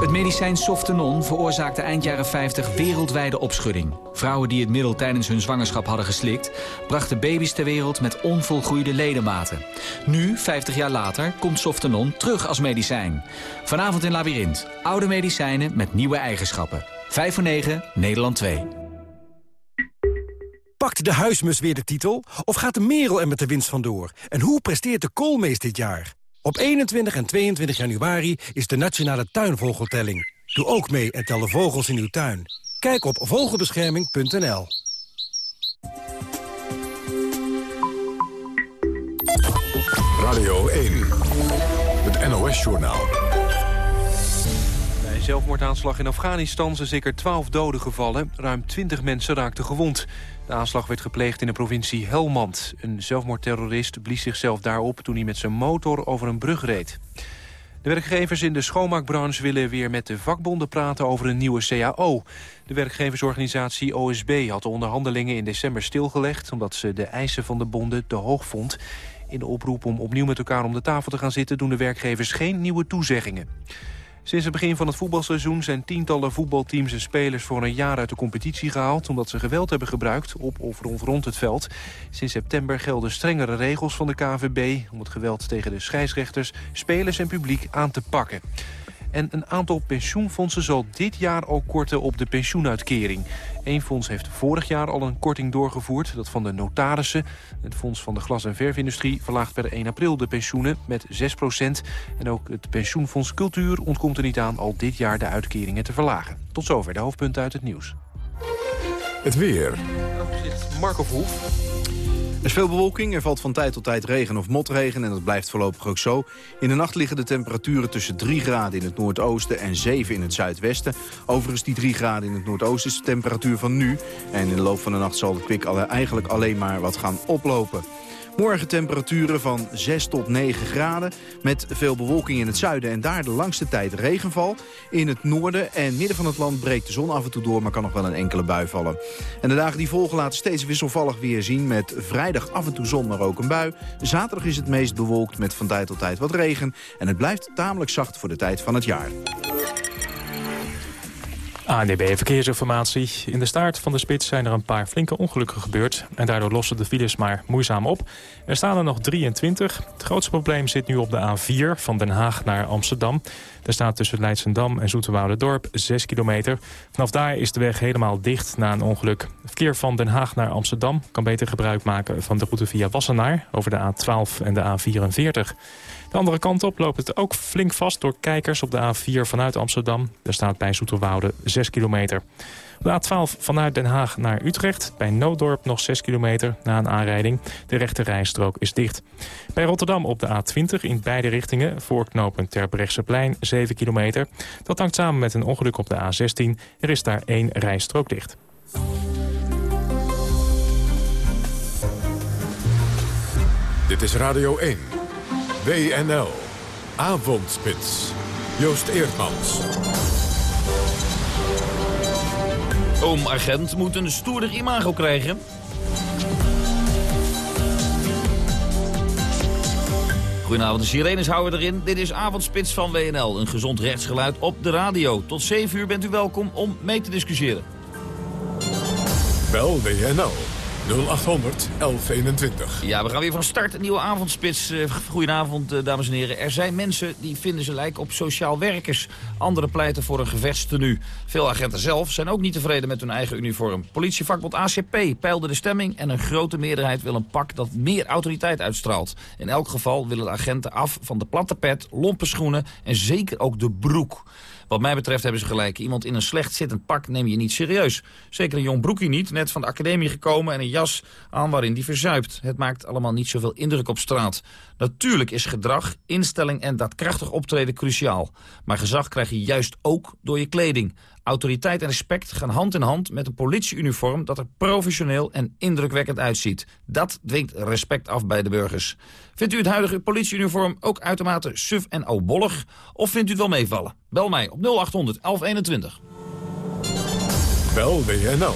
Het medicijn Softenon veroorzaakte eind jaren 50 wereldwijde opschudding. Vrouwen die het middel tijdens hun zwangerschap hadden geslikt... brachten baby's ter wereld met onvolgroeide ledematen. Nu, 50 jaar later, komt Softenon terug als medicijn. Vanavond in Labyrinth. Oude medicijnen met nieuwe eigenschappen. 5 voor 9, Nederland 2. Pakt de huismus weer de titel? Of gaat de merel er met de winst vandoor? En hoe presteert de koolmees dit jaar? Op 21 en 22 januari is de Nationale Tuinvogeltelling. Doe ook mee en tel de vogels in uw tuin. Kijk op vogelbescherming.nl Radio 1, het NOS-journaal. Bij een zelfmoordaanslag in Afghanistan zijn zeker 12 doden gevallen. Ruim 20 mensen raakten gewond. De aanslag werd gepleegd in de provincie Helmand. Een zelfmoordterrorist blies zichzelf daarop toen hij met zijn motor over een brug reed. De werkgevers in de schoonmaakbranche willen weer met de vakbonden praten over een nieuwe CAO. De werkgeversorganisatie OSB had de onderhandelingen in december stilgelegd... omdat ze de eisen van de bonden te hoog vond. In de oproep om opnieuw met elkaar om de tafel te gaan zitten... doen de werkgevers geen nieuwe toezeggingen. Sinds het begin van het voetbalseizoen zijn tientallen voetbalteams en spelers voor een jaar uit de competitie gehaald omdat ze geweld hebben gebruikt op of rond, het veld. Sinds september gelden strengere regels van de KVB om het geweld tegen de scheidsrechters, spelers en publiek aan te pakken. En een aantal pensioenfondsen zal dit jaar ook korten op de pensioenuitkering. Eén fonds heeft vorig jaar al een korting doorgevoerd, dat van de notarissen. Het fonds van de glas- en verfindustrie verlaagt per 1 april de pensioenen met 6% En ook het pensioenfonds Cultuur ontkomt er niet aan al dit jaar de uitkeringen te verlagen. Tot zover de hoofdpunten uit het nieuws. Het weer. Marco Verhoef. Er is veel bewolking, er valt van tijd tot tijd regen of motregen en dat blijft voorlopig ook zo. In de nacht liggen de temperaturen tussen 3 graden in het noordoosten en 7 in het zuidwesten. Overigens die 3 graden in het noordoosten is de temperatuur van nu. En in de loop van de nacht zal de kwik eigenlijk alleen maar wat gaan oplopen. Morgen temperaturen van 6 tot 9 graden. Met veel bewolking in het zuiden en daar de langste tijd regenval. In het noorden en midden van het land breekt de zon af en toe door... maar kan nog wel een enkele bui vallen. En de dagen die volgen laten steeds wisselvallig weer zien... met vrijdag af en toe zon, maar ook een bui. Zaterdag is het meest bewolkt met van tijd tot tijd wat regen. En het blijft tamelijk zacht voor de tijd van het jaar. ANDB Verkeersinformatie. In de staart van de spits zijn er een paar flinke ongelukken gebeurd. En daardoor lossen de files maar moeizaam op. Er staan er nog 23. Het grootste probleem zit nu op de A4 van Den Haag naar Amsterdam. Er staat tussen Leidsendam en Dorp 6 kilometer. Vanaf daar is de weg helemaal dicht na een ongeluk. Het verkeer van Den Haag naar Amsterdam kan beter gebruik maken van de route via Wassenaar... over de A12 en de A44. De andere kant op loopt het ook flink vast door kijkers op de A4 vanuit Amsterdam. Daar staat bij Zoeterwoude 6 kilometer. Op de A12 vanuit Den Haag naar Utrecht. Bij Nooddorp nog 6 kilometer na een aanrijding. De rechte rijstrook is dicht. Bij Rotterdam op de A20 in beide richtingen. Voorknopend Terbrechtseplein 7 kilometer. Dat hangt samen met een ongeluk op de A16. Er is daar één rijstrook dicht. Dit is Radio 1. WNL. Avondspits. Joost Eerdmans. Oom agent moet een stoerder imago krijgen. Goedenavond, de sirenes houden erin. Dit is Avondspits van WNL, een gezond rechtsgeluid op de radio. Tot 7 uur bent u welkom om mee te discussiëren. Bel WNL 0800 1121. Ja, we gaan weer van start. Een nieuwe avondspits. Uh, goedenavond, uh, dames en heren. Er zijn mensen die vinden ze lijken op sociaal werkers. Anderen pleiten voor een gevechtstenu. Veel agenten zelf zijn ook niet tevreden met hun eigen uniform. Politievakbond ACP peilde de stemming... en een grote meerderheid wil een pak dat meer autoriteit uitstraalt. In elk geval willen de agenten af van de platte pet, lompe schoenen... en zeker ook de broek. Wat mij betreft hebben ze gelijk. Iemand in een slecht zittend pak neem je niet serieus. Zeker een jong broekie niet, net van de academie gekomen... en een jas aan waarin die verzuipt. Het maakt allemaal niet zoveel indruk op straat. Natuurlijk is gedrag, instelling en daadkrachtig optreden cruciaal. Maar gezag krijg je juist ook door je kleding. Autoriteit en respect gaan hand in hand met een politieuniform... dat er professioneel en indrukwekkend uitziet. Dat dwingt respect af bij de burgers. Vindt u het huidige politieuniform ook uitermate suf en obollig? Of vindt u het wel meevallen? Bel mij op 0800 1121. Bel WNL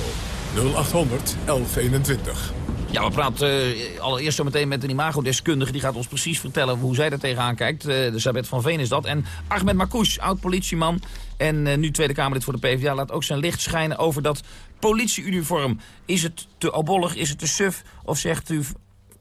0800 1121. Ja, we praten uh, allereerst zo meteen met een imagodeskundige. Die gaat ons precies vertellen hoe zij er tegenaan kijkt. Uh, de Sabet van Veen is dat. En Ahmed Marcouch, oud-politieman en uh, nu Tweede Kamerlid voor de PvdA... laat ook zijn licht schijnen over dat politieuniform. Is het te obollig, is het te suf? Of zegt u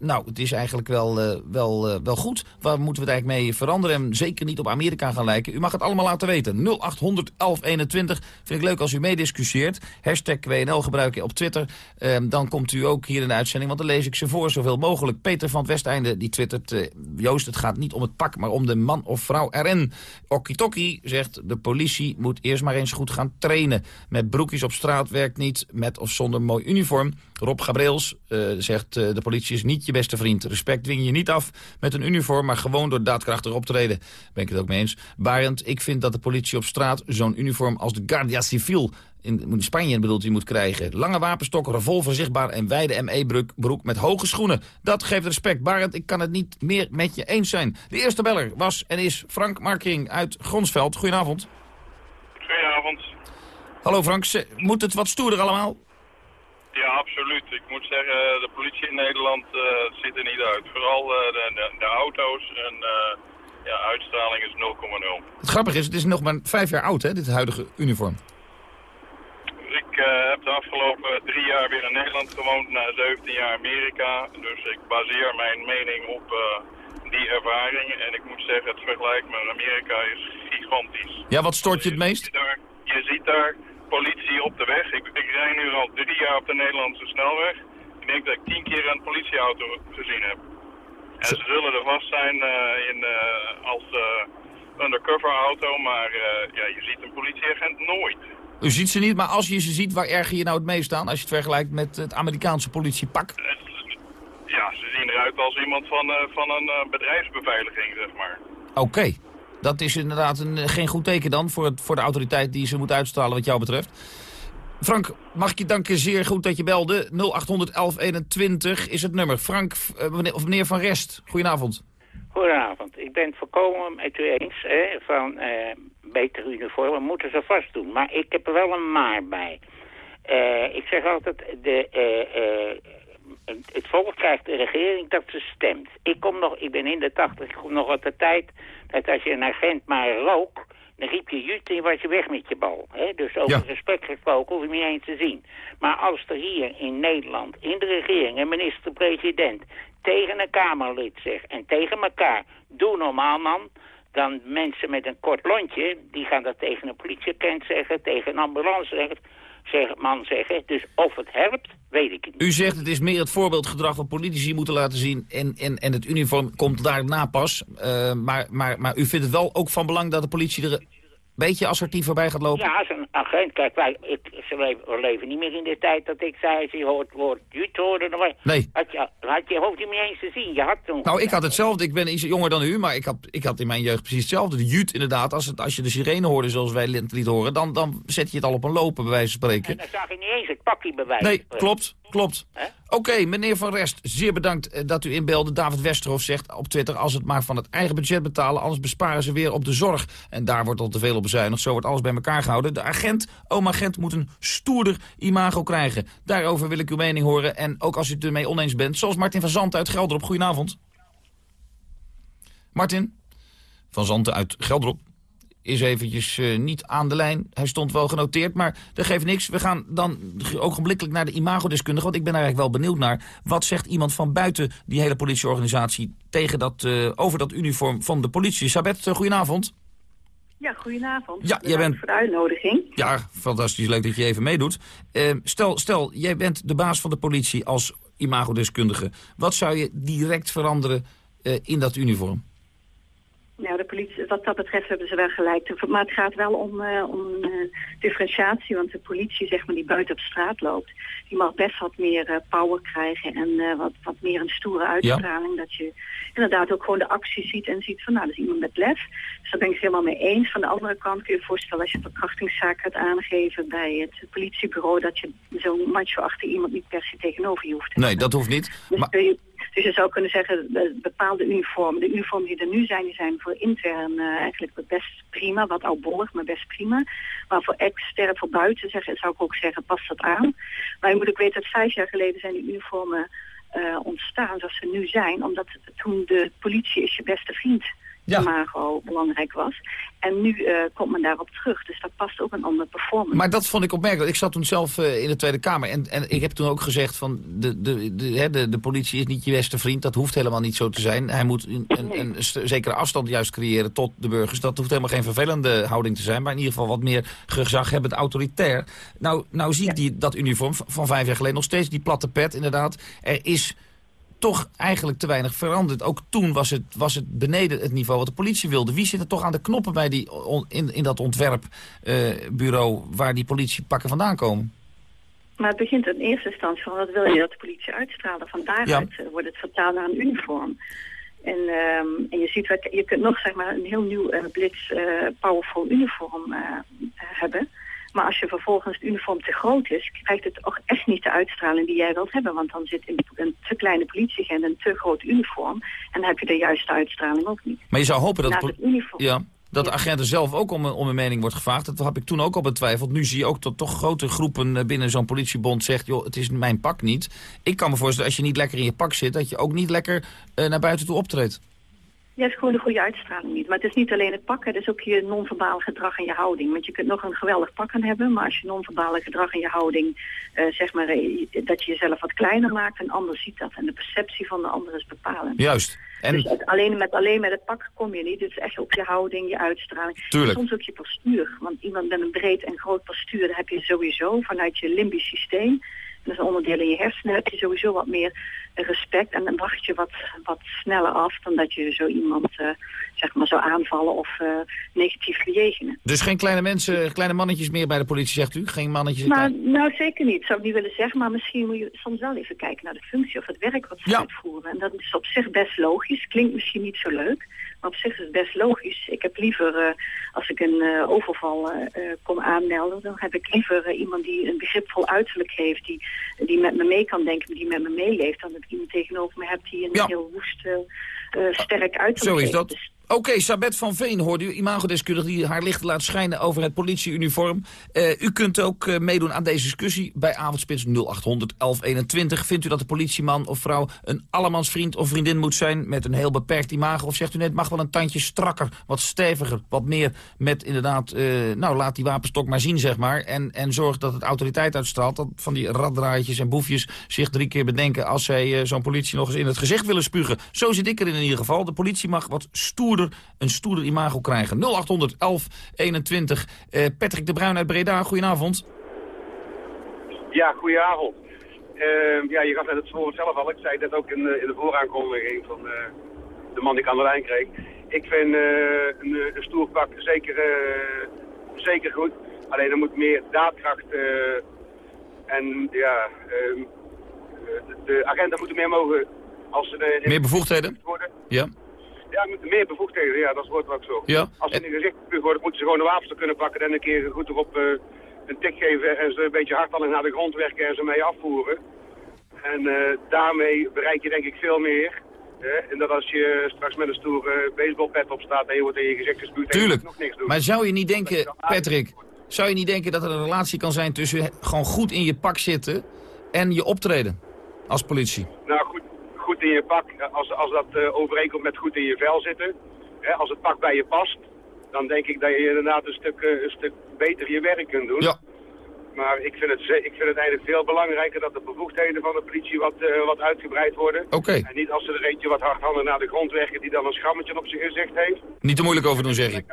nou, het is eigenlijk wel, uh, wel, uh, wel goed. Waar moeten we het eigenlijk mee veranderen? En zeker niet op Amerika gaan lijken. U mag het allemaal laten weten. 0800 1121. Vind ik leuk als u meediscussieert. Hashtag WNL gebruiken op Twitter. Uh, dan komt u ook hier in de uitzending, want dan lees ik ze voor zoveel mogelijk. Peter van het Westeinde die twittert... Eh, Joost, het gaat niet om het pak, maar om de man of vrouw erin. Okitoki zegt, de politie moet eerst maar eens goed gaan trainen. Met broekjes op straat werkt niet, met of zonder mooi uniform. Rob Gabriels zegt, de politie is niet je beste vriend. Respect dwing je niet af met een uniform, maar gewoon door daadkrachtig optreden. Ben ik het ook mee eens. Barend, ik vind dat de politie op straat zo'n uniform als de Guardia Civil in Spanje bedoelt u moet krijgen. Lange wapenstok, revolver zichtbaar en wijde ME-broek met hoge schoenen. Dat geeft respect. Barend, ik kan het niet meer met je eens zijn. De eerste beller was en is Frank Marking uit Gronsveld. Goedenavond. Goedenavond. Hallo Frank, moet het wat stoerder allemaal? Ja, absoluut. Ik moet zeggen, de politie in Nederland uh, ziet er niet uit. Vooral uh, de, de, de, auto's en uh, ja, uitstraling is 0,0. Het grappige is, het is nog maar vijf jaar oud, hè, dit huidige uniform. Ik heb de afgelopen drie jaar weer in Nederland gewoond, na 17 jaar Amerika. Dus ik baseer mijn mening op die ervaring. En ik moet zeggen, het vergelijk met Amerika is gigantisch. Ja, wat stoort je het meest? Je ziet daar, je ziet daar politie op de weg. Ik, ik rijd nu al drie jaar op de Nederlandse snelweg. Ik denk dat ik tien keer een politieauto gezien heb. En ze zullen er vast zijn uh, in, uh, als uh, undercover auto, maar ja, je ziet een politieagent nooit. U ziet ze niet, maar als je ze ziet, waar erger je nou het meest aan? Als je het vergelijkt met het Amerikaanse politiepak? Ja, ze zien eruit als iemand van, van een bedrijfsbeveiliging, zeg maar. Oké. Dat is inderdaad een, geen goed teken dan voor, het, voor de autoriteit die ze moet uitstralen wat jou betreft. Frank, mag ik je danken zeer goed dat je belde. 0800 1121 is het nummer. Frank, uh, of meneer Van Rest, goedenavond. Goedenavond. Ik ben het volkomen met u eens hè, van uh, beter uniformen moeten ze vast doen. Maar ik heb er wel een maar bij. Ik zeg altijd, de, het volk krijgt de regering dat ze stemt. Ik kom nog, ik ben in de tachtig, ik kom nog uit de tijd dat als je een agent maar rook, dan riep je jut en was je weg met je bal. Hè? Dus over ja. respect gesproken hoef je niet eens te zien. Maar als er hier in Nederland, in de regering, een minister-president tegen een Kamerlid zegt en tegen elkaar, doe normaal man, dan mensen met een kort lontje, die gaan dat tegen een politieagent zeggen, tegen een ambulance zeggen, zeg, man zeggen. Dus of het helpt, weet ik niet. U zegt het is meer het voorbeeldgedrag wat politici moeten laten zien... en, en, en het uniform komt daarna pas. Uh, maar, maar, maar u vindt het wel ook van belang dat de politie er beetje assertief voorbij gaat lopen? Ja, als een agent. Kijk, wij, ik, ze leven, we leven niet meer in de tijd dat ik zei... ze hoort woord jut hoorde. Dan nee. Had je, had je hoeft niet meer eens te zien. Je had toen... Nou, ik had hetzelfde. Ik ben iets jonger dan u, maar ik had, ik had in mijn jeugd precies hetzelfde. De jut inderdaad. Als, het, als je de sirene hoorde zoals wij liet horen... Dan, dan zet je het al op een lopen, bij wijze van spreken. En dan zag je niet eens het pakje bij wijze Nee, klopt. Klopt. Oké, meneer Van Rest, zeer bedankt eh, dat u inbelde. David Westerhof zegt op Twitter... als het maar van het eigen budget betalen... anders besparen ze weer op de zorg. En daar wordt al te veel op bezuinigd. Zo wordt alles bij elkaar gehouden. De agent, oma agent, moet een stoerder imago krijgen. Daarover wil ik uw mening horen. En ook als u het ermee oneens bent. Zoals Martin van Zanten uit Gelderop. Goedenavond. Martin van Zanten uit Gelderop. Is eventjes eh, niet aan de lijn. Hij stond wel genoteerd, maar dat geeft niks. We gaan dan ogenblikkelijk naar de imagodeskundige. Want ik ben eigenlijk wel benieuwd naar... wat zegt iemand van buiten die hele politieorganisatie... Tegen dat, eh, over dat uniform van de politie. Sabet, uh, goedenavond. Ja, goedenavond. Ja, jij bent... voor de uitnodiging. Ja, fantastisch leuk dat je even meedoet. Stel, stel, jij bent de baas van de politie als imagodeskundige. Wat zou je direct veranderen in dat uniform? Nou, de politie, wat dat betreft hebben ze wel gelijk. Maar het gaat wel om, uh, om uh, differentiatie, want de politie zeg maar, die buiten op straat loopt, die mag best wat meer uh, power krijgen en wat, wat meer een stoere uitstraling. Ja. Dat je inderdaad ook gewoon de actie ziet en ziet van, nou, dat is iemand met lef. Dus daar ben ik het helemaal mee eens. Van de andere kant kun je je voorstellen, als je een verkrachtingszaak gaat aangeven bij het politiebureau, dat je zo'n macho achter iemand niet per se tegenover je hoeft te Nee, dat hoeft niet. Dus maar... dus je zou kunnen zeggen, bepaalde uniformen, de uniformen die er nu zijn, die zijn voor intern uh, eigenlijk best prima, wat oudbollig, maar best prima. Maar voor extern, voor buiten zeggen, zou ik ook zeggen, past dat aan. Maar je moet ook weten dat vijf jaar geleden zijn die uniformen uh, ontstaan zoals ze nu zijn, omdat toen de politie is je beste vriend ja. imago belangrijk was. En nu uh, komt men daarop terug. Dus dat past ook een andere performance. Maar dat vond ik opmerkelijk. Ik zat toen zelf uh, in de Tweede Kamer. En, en ik heb toen ook gezegd van de, de, de, de, de politie is niet je beste vriend. Dat hoeft helemaal niet zo te zijn. Hij moet een, een, een, een zekere afstand juist creëren tot de burgers. Dat hoeft helemaal geen vervelende houding te zijn. Maar in ieder geval wat meer gezaghebbend autoritair. Nou, nou zie ik die, dat uniform van vijf jaar geleden nog steeds. Die platte pet inderdaad. Er is toch eigenlijk te weinig veranderd. Ook toen was het, was het beneden het niveau wat de politie wilde. Wie zit er toch aan de knoppen bij die, in, in dat ontwerpbureau... Uh, waar die politiepakken vandaan komen? Maar het begint in eerste instantie van wat wil je dat de politie uitstralen. Van daaruit ja. wordt het vertaald naar een uniform. En, um, en je ziet, je kunt nog zeg maar, een heel nieuw uh, blitz uh, powerful uniform hebben... Maar als je vervolgens het uniform te groot is, krijgt het ook echt niet de uitstraling die jij wilt hebben. Want dan zit in een te kleine politieagent een te groot uniform. En dan heb je de juiste uitstraling ook niet. Maar je zou hopen dat, het uniform. Ja, dat de agenten zelf ook om een, om een mening wordt gevraagd. Dat heb ik toen ook al betwijfeld. Nu zie je ook dat toch grote groepen binnen zo'n politiebond zegt... joh, het is mijn pak niet. Ik kan me voorstellen, als je niet lekker in je pak zit... dat je ook niet lekker uh, naar buiten toe optreedt. Het is gewoon de goede uitstraling niet. Maar het is niet alleen het pakken, het is ook je non-verbale gedrag en je houding. Want je kunt nog een geweldig pak aan hebben, maar als je non-verbale gedrag en je houding, uh, zeg maar, dat je jezelf wat kleiner maakt, een ander ziet dat. En de perceptie van de ander is bepalend. Juist. En... Dus het, alleen, met, alleen met het pak kom je niet. Het is echt ook je houding, je uitstraling. Tuurlijk. En soms ook je postuur. Want iemand met een breed en groot postuur, dat heb je sowieso vanuit je limbisch systeem. Dat is een onderdeel in je hersenen. heb je sowieso wat meer respect. En dan wacht je wat, wat sneller af dan dat je zo iemand uh, zeg maar zou aanvallen of uh, negatief bejegenen. Dus geen kleine mensen, kleine mannetjes meer bij de politie, zegt u? Geen mannetjes? Maar, nou, zeker niet. Zou ik niet willen zeggen. Maar misschien moet je soms wel even kijken naar de functie of het werk wat ze ja. uitvoeren. En dat is op zich best logisch. Klinkt misschien niet zo leuk. Maar op zich is het best logisch. Ik heb liever, uh, als ik een uh, overval uh, kom aanmelden... dan heb ik liever iemand die een begripvol uiterlijk heeft... Die, die met me mee kan denken, die met me meeleeft... dan dat ik iemand tegenover me heb die een ja. heel woest, sterk uiterlijk Zo is heeft. dat. Dus Oké, okay, Sabet van Veen hoorde u, imagodeskundige die haar licht laat schijnen over het politieuniform. Uh, u kunt ook uh, meedoen aan deze discussie bij avondspits 0800 1121. Vindt u dat de politieman of vrouw een allemansvriend of vriendin moet zijn met een heel beperkt imago? Of zegt u net, mag wel een tandje strakker, wat steviger, wat meer met inderdaad, uh, nou laat die wapenstok maar zien zeg maar. En, en zorg dat het autoriteit uitstraalt, dat van die raddraadjes en boefjes zich drie keer bedenken als zij zo'n politie nog eens in het gezicht willen spugen. Zo zit ik er in ieder geval. De politie mag wat stoerder een stoerder imago krijgen. 0800 1121. Uh, Patrick de Bruin uit Breda, goedenavond. Ja, goedenavond. Uh, ja, je gaf net het woord zelf al. Ik zei dat ook in, in de vooraankondiging van uh, de man die ik aan de lijn kreeg. Ik vind een, een stoer pak zeker, zeker goed. Alleen er moet meer daadkracht en ja, ehm, de, agenten moeten meer mogen als ze... meer bevoegdheden? Worden. Ja. Ja, met meer bevoegdheden, ja, dat wordt ook zo. Ja. Als ze in je gezicht worden, moeten ze gewoon de wapens kunnen pakken en een keer goed erop uh, een tik geven en ze een beetje hardhandig naar de grond werken en ze mee afvoeren. En uh, daarmee bereik je denk ik veel meer. En dat als je straks met een stoere baseballpet op staat en je wordt in je gezicht en je nog niks doen. Maar zou je niet denken, Patrick, zou je niet denken dat er een relatie kan zijn tussen gewoon goed in je pak zitten en je optreden als politie? Nou goed, goed in je pak, als, als dat uh, overeenkomt met goed in je vel zitten, hè, als het pak bij je past, dan denk ik dat je inderdaad een stuk, eh, een stuk beter je werk kunt doen. Ja. Maar ik vind, het, ik vind het eigenlijk veel belangrijker dat de bevoegdheden van de politie wat, eh, wat uitgebreid worden. Oké. En niet als ze er eentje wat hardhandig naar de grond werken die dan een schammetje op zijn gezicht heeft. Niet te moeilijk over doen, zeg je.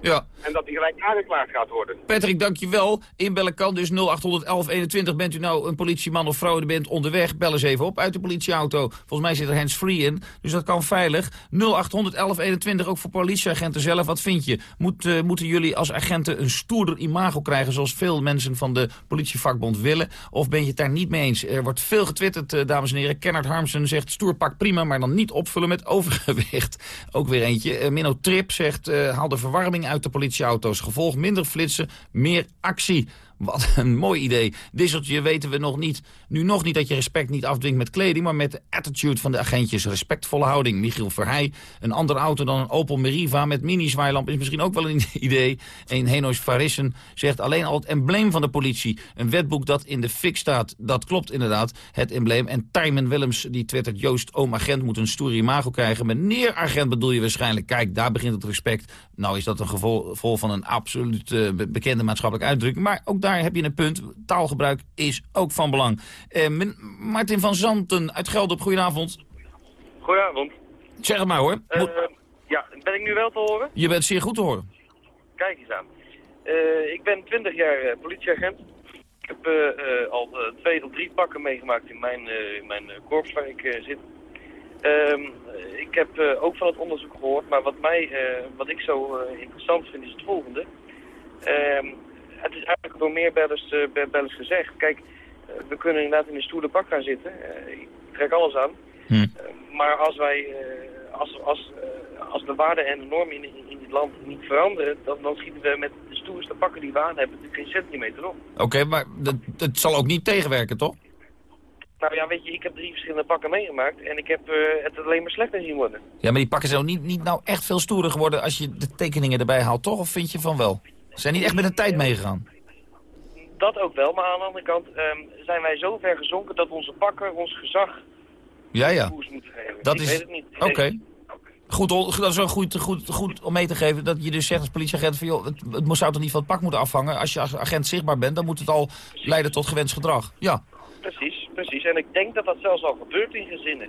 Ja. En dat die gelijk aangeklaagd gaat worden. Patrick, dankjewel. Inbellen kan dus 0800 1121. Bent u nou een politieman of vrouw, bent onderweg, bel eens even op uit de politieauto. Volgens mij zit er hands-free in, dus dat kan veilig. 0800 1121, ook voor politieagenten zelf. Wat vind je? Moet, eh, moeten jullie als agenten een stoerder imago krijgen... zoals veel mensen van de politievakbond willen? Of ben je het daar niet mee eens? Er wordt veel getwitterd, eh, dames en heren. Kennard Harmsen zegt stoerpak prima, maar dan niet opvullen met overgewicht. Ook weer eentje. Eh, Minno Trip zegt haal de verwarming uit de politieauto's. Gevolg minder flitsen, meer actie. Wat een mooi idee. Disseltje weten we nog niet. Nu nog niet dat je respect niet afdwingt met kleding... maar met de attitude van de agentjes. Respectvolle houding. Michiel Verheij. Een andere auto dan een Opel Meriva met mini-zwaailamp... is misschien ook wel een idee. Een Henois Farissen zegt alleen al het embleem van de politie. Een wetboek dat in de fik staat. Dat klopt inderdaad, het embleem. En Tijmen Willems die twittert... Joost, oom agent moet een stoere imago krijgen. Meneer agent bedoel je waarschijnlijk. Kijk, daar begint het respect. Nou is dat een gevolg van een absoluut eh, be- bekende maatschappelijke uitdrukking. Maar ook daar heb je een punt. Taalgebruik is ook van belang. Men- Martin van Zanten uit Gelderop, goedenavond. Goedenavond. Zeg het maar hoor. Eh, ja, ben ik nu wel te horen? je bent zeer goed te horen. Kijk eens aan. Eh, ik ben 20 jaar politieagent. Ik heb al twee tot drie pakken meegemaakt in mijn, in mijn korps waar ik zit. Ehm, eh, ik heb ook van het onderzoek gehoord, maar wat, mij, wat ik zo interessant vind is het volgende. Ehm, het is eigenlijk door meer bellers, eh, be- bellers gezegd. Kijk, eh, we kunnen inderdaad in een stoele pak gaan zitten. Eh, ik trek alles aan. Eh, maar als wij, als, als, als de waarden en de normen in, in, dit land niet veranderen, dan, dan schieten we met de stoerste pakken die we aan hebben geen centimeter op. Oké, maar dat, dat zal ook niet tegenwerken, toch? Nou ja, weet je, ik heb drie verschillende pakken meegemaakt en ik heb het alleen maar slechter zien worden. Ja, maar die pakken zijn ook niet, niet nou echt veel stoerder geworden als je de tekeningen erbij haalt, toch? Of vind je van wel? Ze zijn niet echt met de tijd meegegaan. Dat ook wel, maar aan de andere kant ehm, zijn wij zo ver gezonken dat onze pakken ons gezag Ja, ja. koers geven. Dat ik is... weet het niet. Oké. Goed, dat is wel goed, goed, goed om mee te geven dat je dus zegt als politieagent van joh, het, het zou toch niet van het pak moeten afhangen. Als je als agent zichtbaar bent, dan moet het al leiden tot gewenst gedrag. Ja. Precies, precies. En ik denk dat dat zelfs al gebeurt in gezinnen.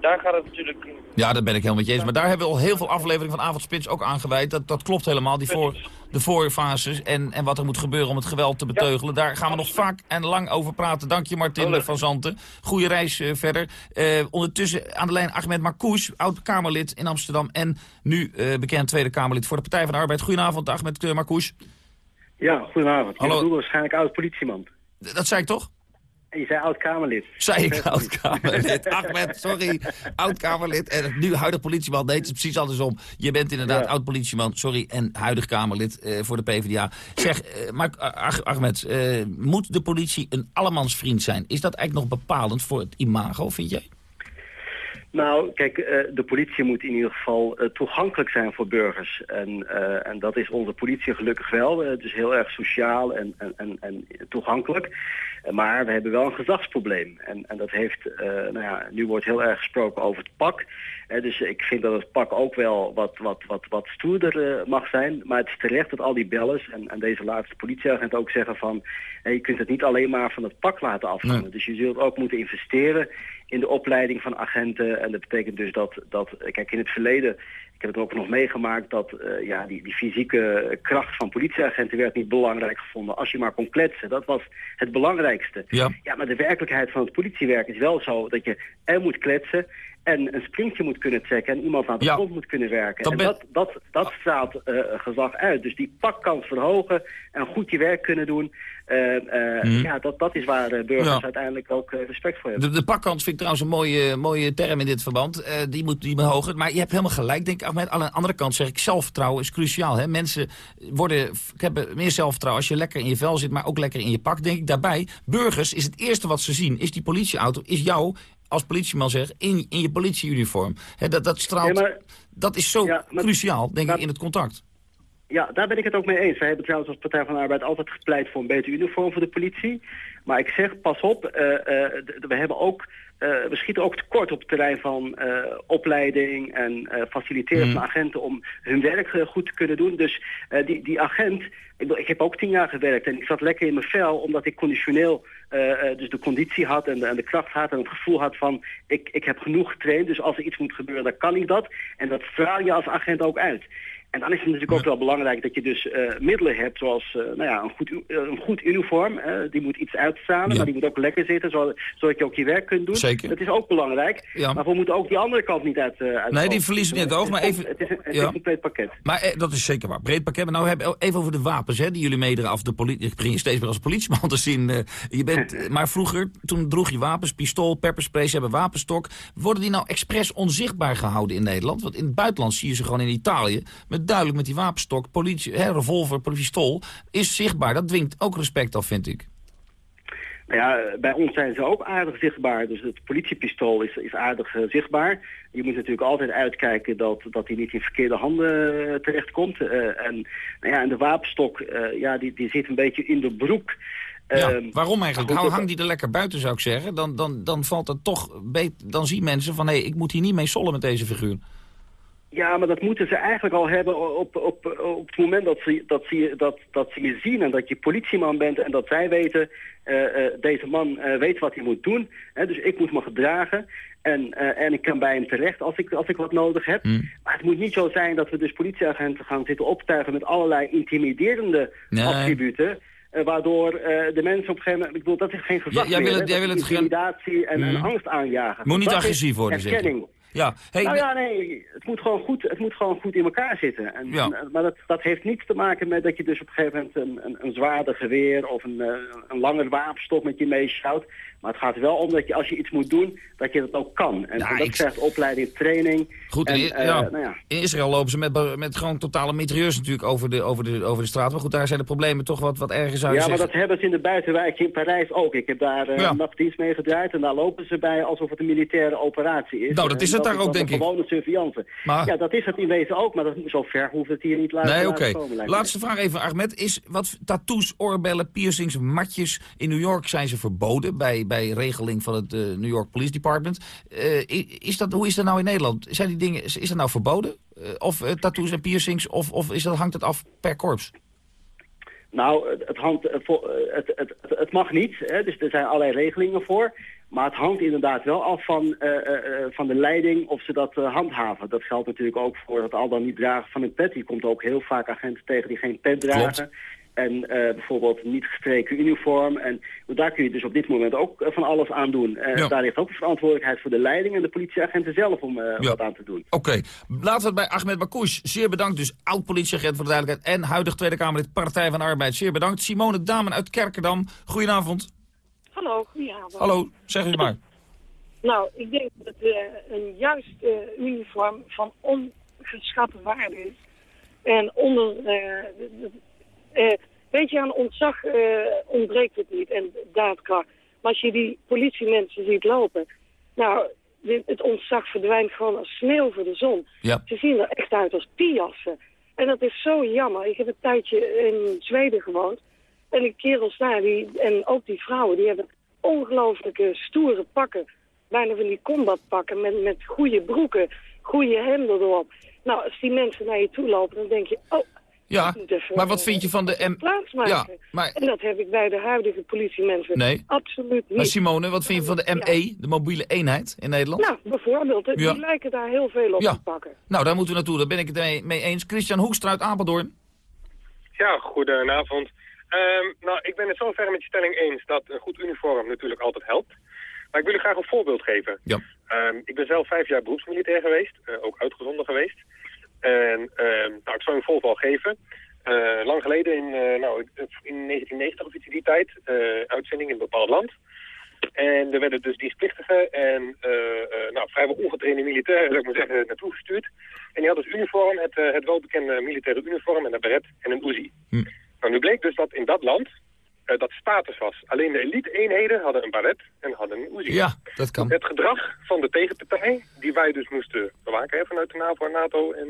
Daar gaat het natuurlijk... Ja, dat ben ik helemaal met je eens. Maar daar hebben we al heel veel afleveringen van Avondspits ook aangeweid. Dat, dat klopt helemaal, die voor, de voorfases en, en wat er moet gebeuren om het geweld te beteugelen. Daar gaan we nog vaak en lang over praten. Dank je Martin van Zanten. Goeie reis eh, verder. Eh, ondertussen aan de lijn Ahmed Marcouch, oud-Kamerlid in Amsterdam. En nu eh, bekend Tweede Kamerlid voor de Partij van de Arbeid. Goedenavond, Ahmed Marcouch. Ja, goedenavond. Hallo. Je bedoelt waarschijnlijk oud-politieman. Dat zei ik toch? Je zei oud-Kamerlid. Zei ik oud-Kamerlid. Ahmed, sorry. Oud-Kamerlid en nu huidig politieman. Nee, het is precies andersom. Je bent inderdaad oud-politieman, sorry, en huidig Kamerlid eh, voor de PvdA. Zeg, eh, maar Ach- Ahmed, eh, moet de politie een allemansvriend zijn? Is dat eigenlijk nog bepalend voor het imago, vind jij? Nou, kijk, eh, de politie moet in ieder geval eh, toegankelijk zijn voor burgers. En, eh, en dat is onze politie gelukkig wel. Het is heel erg sociaal en, en, en, toegankelijk. Maar we hebben wel een gezagsprobleem. En, en dat heeft, nou ja, nu wordt heel erg gesproken over het pak. Dus ik vind dat het pak ook wel wat, wat, wat, wat stoerder mag zijn. Maar het is terecht dat al die bellers en, en deze laatste politieagent ook zeggen van... je kunt het niet alleen maar van het pak laten afhangen. Dus je zult ook moeten investeren in de opleiding van agenten. En dat betekent dus dat, dat kijk, in het verleden, ik heb het ook nog meegemaakt, dat eh, ja, die, die fysieke kracht van politieagenten werd niet belangrijk gevonden. Als je maar kon kletsen, dat was het belangrijkste. Ja. Ja, maar de werkelijkheid van het politiewerk is wel zo dat je er moet kletsen en een sprintje moet kunnen trekken en iemand aan de Ja. grond moet kunnen werken. Dat en ben- dat, dat, dat straalt eh, gezag uit. Dus die pakkans verhogen en goed je werk kunnen doen, eh, eh, Mhm. ja, dat, dat is waar eh, burgers Ja. uiteindelijk ook eh, respect voor hebben. De, de pakkans vind ik trouwens een mooie, mooie term in dit verband. Die moet die moet hoger. Maar je hebt helemaal gelijk, denk ik. Ahmed. Aan de andere kant zeg ik, zelfvertrouwen is cruciaal. Hè? Mensen worden, hebben meer zelfvertrouwen als je lekker in je vel zit, maar ook lekker in je pak. Denk ik daarbij, burgers is het eerste wat ze zien, is die politieauto, is jou als politieman zeg, in, in je politieuniform. Dat, dat straalt, Ja, maar- dat is zo maar- cruciaal, denk ik, in het contact. Ja, daar ben ik het ook mee eens. Wij hebben trouwens als Partij van de Arbeid altijd gepleit voor een beter uniform voor de politie. Maar ik zeg, pas op, eh, eh, we hebben ook... eh, we schieten ook tekort op het terrein van opleiding en faciliteren Mm. van agenten om hun werk goed te kunnen doen. Dus die, die agent, ik, ik heb ook tien jaar gewerkt en ik zat lekker in mijn vel omdat ik conditioneel dus de conditie had en de, en de kracht had en het gevoel had van ik, ik heb genoeg getraind. Dus als er iets moet gebeuren, dan kan ik dat. En dat straal je als agent ook uit. En dan is het natuurlijk ook wel belangrijk dat je dus eh, middelen hebt, zoals eh, nou ja, een, goed, eh, een goed uniform. die moet iets uitstralen, Ja. maar die moet ook lekker zitten, zodat, zodat je ook je werk kunt doen. Zeker. Dat is ook belangrijk. Ja. Maar we moeten ook die andere kant niet uit, uit Nee, die verliezen niet het oog, maar even... Het is een, het is Ja. een compleet pakket. Maar eh, dat is zeker waar. Breed pakket. Maar nou hebben we even over de wapens hè, die jullie meedragen. Of de politie. Ik begin je steeds meer als politieman te zien. je bent, maar vroeger, toen droeg je wapens, pistool, pepperspray. Ze hebben wapenstok. Worden die nou expres onzichtbaar gehouden in Nederland? Want in het buitenland zie je ze gewoon in Italië. Met duidelijk met die wapenstok, politie, hè, revolver, pistool. Is zichtbaar. Dat dwingt ook respect af, vind ik. Nou ja, bij ons zijn ze ook aardig zichtbaar. Dus het politiepistool is, is aardig eh, zichtbaar. Je moet natuurlijk altijd uitkijken dat, dat die niet in verkeerde handen eh, terechtkomt. Eh, en, nou ja, en de wapenstok, ja, die, die zit een beetje in de broek. Ja, Ehm, waarom eigenlijk? Hou, hang die er lekker buiten, zou ik zeggen. Dan, dan, dan valt het toch... Dan zien mensen van, hé, ik moet hier niet mee sollen met deze figuur. Ja, maar dat moeten ze eigenlijk al hebben op, op, op het moment dat ze, dat, ze, je- dat, dat ze je zien en dat je politieman bent en dat zij weten, eh, eh, deze man eh, weet wat hij moet doen. Hè, dus ik moet me gedragen en, en ik kan bij hem terecht als ik, als ik wat nodig heb. Maar het moet niet zo zijn dat we dus politieagenten gaan zitten optuigen met allerlei intimiderende Nee. attributen. waardoor de mensen op een gegeven moment... Ik bedoel, dat is geen gezag Ja, jij meer, wil het- jij wil het geen- intimidatie en, en Mhm. angst aanjagen. Moet niet Dat agressief worden, zeg. Ja, hey, nou ja, nee, het moet gewoon goed, het moet gewoon goed in elkaar zitten. En, Ja. en- maar dat, dat heeft niets te maken met dat je dus op een gegeven moment een, een, een zwaarder geweer of een, eh, een langer wapenstok met je meeschouwt. Maar het gaat wel om dat je als je iets moet doen, dat je dat ook kan. En, en dat ik- krijgt opleiding, training. Goed, en, in, eh, ja, nou ja. in Israël lopen ze met, met gewoon totale mitrailleurs natuurlijk over de, over, de, over de straat. Maar goed, daar zijn de problemen toch wat, wat erger, zou je Ja, maar dat hebben ze in de buitenwijk in Parijs ook. Ik heb daar eh Ja. nachtdienst mee gedraaid en daar lopen ze bij alsof het een militaire operatie is. Nou, dat is het daar ook, denk ik. gewone surveillance. Maar- Ja, dat is het in wezen ook, maar dat, zo ver hoeft het hier niet laten Nee, oké. Laatste vraag even, Ahmed. Is wat tattoos, oorbellen, piercings, matjes... In New York zijn ze verboden bij, bij regeling van het eh, New York Police Department. Eh, is dat, hoe is dat nou in Nederland? Zijn die dingen, is is dat nou verboden? Eh, of tattoos en piercings? Of, of is dat, hangt het af per korps? Nou, het, hangt, het, het, het, mag niet, hè, dus er zijn allerlei regelingen voor. Maar het hangt inderdaad wel af van, van de leiding of ze dat handhaven. Dat geldt natuurlijk ook voor het al dan niet dragen van een pet. Je komt ook heel vaak agenten tegen die geen pet dragen. En eh, bijvoorbeeld niet gestreken uniform. En daar kun je dus op dit moment ook eh, van alles aan doen. Eh, Ja. Daar ligt ook de verantwoordelijkheid voor de leiding en de politieagenten zelf om eh, Ja. wat aan te doen. Oké, laten we het bij Ahmed Bakouche. Zeer bedankt dus, oud-politieagent voor de duidelijkheid... en huidig Tweede Kamerlid Partij van de Arbeid. Zeer bedankt. Simone Damen uit Kerkerdam, goedenavond. Hallo, goedenavond. Hallo, zeg u maar. Nou, ik denk dat eh, een juist eh, uniform van ongeschatte waarde is. En onder, de- de- weet je, aan ontzag eh, ontbreekt het niet en daadkracht. Maar als je die politiemensen ziet lopen, nou, het ontzag verdwijnt gewoon als sneeuw voor de zon. Ja. Ze zien er echt uit als piassen. En dat is zo jammer. Ik heb een tijdje in Zweden gewoond. En die kerels daar, die, en ook die vrouwen, die hebben ongelooflijke stoere pakken. Bijna van die combatpakken met, met goede broeken, goede hemden erop. Nou, als die mensen naar je toe lopen, dan denk je, oh, Ja, maar wat vind je van de... M plaats maken. Ja, maar, En dat heb ik bij de huidige politiemensen Nee. absoluut niet. maar Simone, wat vind je van de ME, de mobiele eenheid in Nederland? Nou, bijvoorbeeld, die Ja. lijken daar heel veel op Ja. te pakken. Nou, daar moeten we naartoe, daar ben ik het mee, mee eens. Christian Hoekstra uit Apeldoorn. Ja, goedenavond. Ehm, nou, ik ben het zover met je stelling eens dat een goed uniform natuurlijk altijd helpt. Maar ik wil u graag een voorbeeld geven. Ja. Ehm, ik ben zelf vijf jaar beroepsmilitair geweest, eh, ook uitgezonden geweest. En ehm, nou, ik zal u een voorval geven. Eh, lang geleden, in, eh, nou, in 1990 of iets in die tijd, eh, uitzending in een bepaald land. En er werden dus dienstplichtigen en nou, vrijwel ongetrainde militairen, zou ik maar zeggen, naartoe gestuurd. En die hadden als uniform het, het welbekende militaire uniform en een beret en een Uzi. Nou, nu bleek dus dat in dat land eh, dat status was. Alleen de elite-eenheden hadden een baret en hadden een Uzi. Ja, dat kan. Het gedrag van de tegenpartij, die wij dus moesten bewaken hè, vanuit de NAVO, NATO en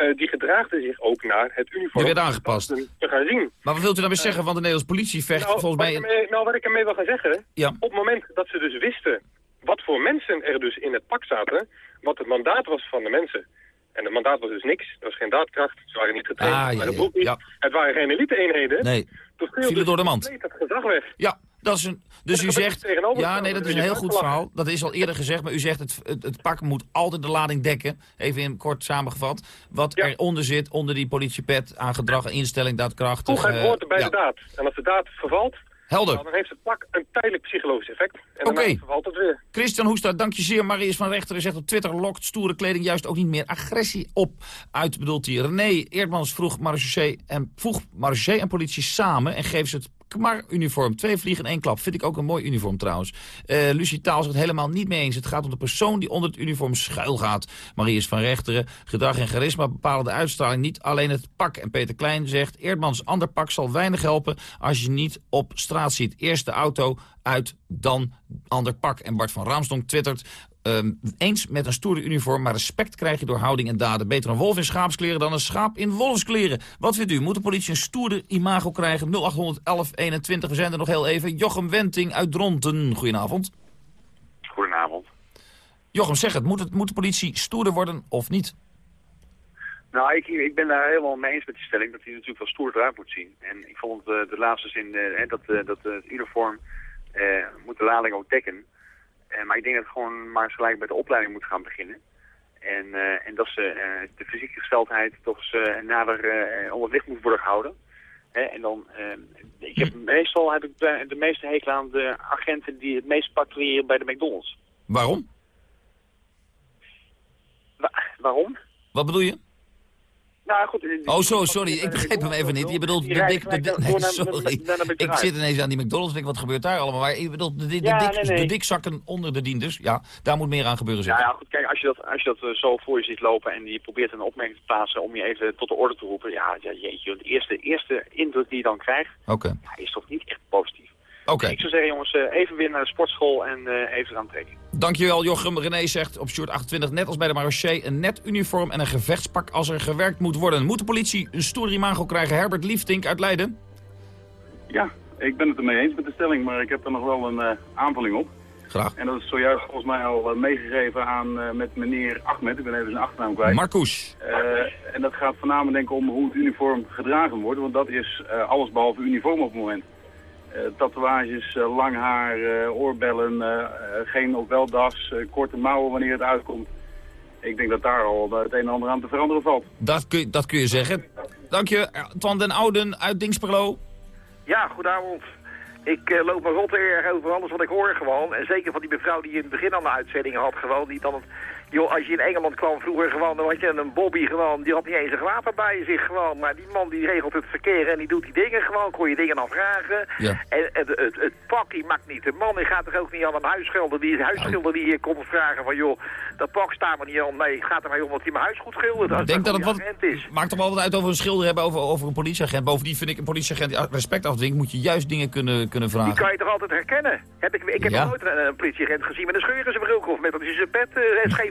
uh, die gedraagde zich ook naar het uniform. Die werd aangepast. Te gaan zien. Maar wat wilt u dan weer zeggen? Want de Nederlandse politie vecht Nou, volgens mij... nou, wat ik ermee wil gaan zeggen, Ja. op het moment dat ze dus wisten wat voor mensen er dus in het pak zaten, wat het mandaat was van de mensen. En het mandaat was dus niks, er was geen daadkracht, ze waren niet getraind, Ah, ja. het waren geen elite-eenheden. Nee, Viel vielen dus door de mand. compleet het gezag weg. Ja, dat is een, dus u zegt... Ja, nee, dat is een heel goed verhaal. Dat is al eerder gezegd, maar u zegt het, het, het pak moet altijd de lading dekken. Even in kort samengevat. Wat eronder zit, onder die politiepet aan gedrag en instelling, daadkrachtig. Toegang eh, hoort bij ja. de daad. En als de daad vervalt, Helder. nou, dan heeft het pak een tijdelijk psychologisch effect. En daarna vervalt het weer. Christian Hoesta, dank je zeer. Marius van Rechteren zegt op Twitter... lokt stoere kleding juist ook niet meer agressie op. Uit bedoelt hij. René Eerdmans vroeg marechaussee en, vroeg en politie samen... en geeft ze het KMAR-uniform. Twee vliegen in één klap. Vind ik ook een mooi uniform trouwens. Eh Lucie Taal het helemaal niet mee eens. Het gaat om de persoon die onder het uniform schuil gaat. Marius van Rechteren. Gedrag en charisma bepalen de uitstraling. Niet alleen het pak. En Peter Klein zegt... Eerdmans ander pak zal weinig helpen... als je niet op straat ziet. Eerst de auto uit, dan ander pak. En Bart van Raamsdonk twittert... ehm, eens met een stoere uniform, maar respect krijg je door houding en daden. Beter een wolf in schaapskleren dan een schaap in wolfskleren. Wat vindt u? Moet de politie een stoere imago krijgen? 0811 21, we zijn er nog heel even. Jochem Wenting uit Dronten, goedenavond. Goedenavond. Jochem, zeg het. Moet, het, moet de politie stoerder worden of niet? Nou, ik, ik ben daar helemaal mee eens met die stelling dat hij natuurlijk wel stoer eruit moet zien. En ik vond eh, de laatste zin hè, dat, eh, dat het uniform moet de lading ook dekken. Eh, maar ik denk dat het gewoon maar eens gelijk bij de opleiding moet gaan beginnen. En, eh, en dat ze eh, de fysieke gesteldheid toch eens nader onder het licht moet worden gehouden. Hè, en dan, ik heb, meestal heb ik de, de meeste hekel aan de agenten die het meest patrouilleren bij de McDonald's. Waarom? Wa- waarom? Wat bedoel je? Nou goed. Oh, zo, sorry. Ik begreep hem even niet. Je bedoelt de dik... De, nee, sorry. Ik zit ineens aan die McDonald's en denk, wat gebeurt daar allemaal? Maar ik bedoel, de, de, Ja, dik, nee, nee. de dikzakken onder de dienders. Ja, daar moet meer aan gebeuren, zeg. Ja, ja, goed, kijk, als je dat, als je dat eh, zo voor je ziet lopen en je probeert een opmerking te plaatsen om je even tot de orde te roepen, ja, ja jeetje, de eerste, eerste indruk die je dan krijgt, Oké. ja, is toch niet echt positief. Oké. Ik zou zeggen, jongens, eh, even weer naar de sportschool en eh, even gaan trekken. Dankjewel Jochem. René zegt op Sjoerd 28, net als bij de Marochet, een net uniform en een gevechtspak als er gewerkt moet worden. Moet de politie een stoer imago krijgen? Herbert Liefdink uit Leiden. Ja, ik ben het ermee eens met de stelling, maar ik heb er nog wel een eh, aanvulling op. Graag. En dat is zojuist volgens mij al meegegeven aan eh, met meneer Ahmed, ik ben even zijn achternaam kwijt. Marcouch. Eh, en dat gaat voornamelijk denk ik om hoe het uniform gedragen wordt, want dat is eh alles behalve uniform op het moment. Eh, tatoeages, eh, lang haar, eh, oorbellen, geen of wel das, eh, korte mouwen wanneer het uitkomt. Ik denk dat daar al het een en ander aan te veranderen valt. Dat kun, je- dat kun je zeggen. Dank je. Twan den Ouden uit Dingsperlo. Ja, goedenavond. Ik loop me rot erg over alles wat ik hoor gewoon. En zeker van die mevrouw die in het begin aan de uitzending had gewoon. Die dan, joh, als je in Engeland kwam vroeger gewoon, dan had je een Bobby gewoon. Die had niet eens een wapen bij zich gewoon. Maar die man die regelt het verkeer en die doet die dingen gewoon. Kon je dingen afvragen. Ja. En het, het, het pak die maakt niet. De man die gaat toch ook niet aan een huisschilder. Die huisschilder die hier komt vragen van joh, dat pak staat me niet aan. Nee, het gaat er maar om dat hij mijn huis goed schildert. Ik denk dat het wat, is. maakt toch wel wat uit over een schilder hebben over, over een politieagent. Bovendien vind ik een politieagent die respect afdwingt, moet je juist dingen kunnen, kunnen Die vragen. kan je toch altijd herkennen? Heb ik, ik heb Ja. nooit een, een politieagent gezien met een scheur in zijn broek of met dat zijn pet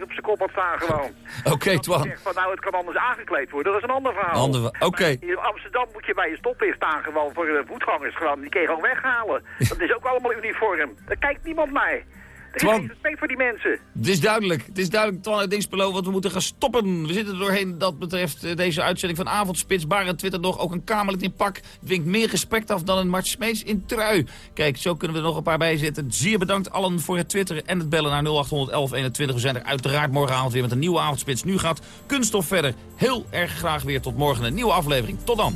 op zijn kop had staan gewoon. Oké, Twan. Zeg van nou, het kan anders aangekleed worden, dat is een ander verhaal. Ander Oké. In Amsterdam moet je bij je stoplicht staan gewoon voor de voetgangers gewoon. Die kun je gewoon weghalen. Dat is ook allemaal uniform. Daar kijkt niemand mij. Er is geen respect voor die mensen. Het is duidelijk. Het is duidelijk, Twan uit Dingsperlo, want we moeten gaan stoppen. We zitten er doorheen. Dat betreft eh, deze uitzending van Avondspits. Barend Twitter nog. Ook een Kamerlid in pak dwingt meer respect af dan een Mart Smeets in trui. Kijk, zo kunnen we er nog een paar bij zitten. Zeer bedankt allen voor het twitteren en het bellen naar 081121. We zijn er uiteraard morgenavond weer met een nieuwe Avondspits. Nu gaat Kunststof verder. Heel erg graag weer tot morgen een nieuwe aflevering. Tot dan.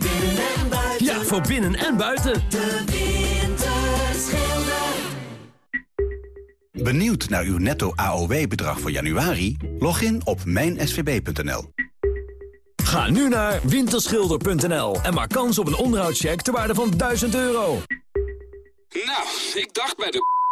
Binnen en buiten. Ja, voor binnen en buiten. De Winterschilder. Benieuwd naar uw netto AOW-bedrag voor januari? Log in op mijnsvb.nl. Ga nu naar winterschilder.nl en maak kans op een onderhoudscheck ter waarde van 1000 euro. Nou, ik dacht bij de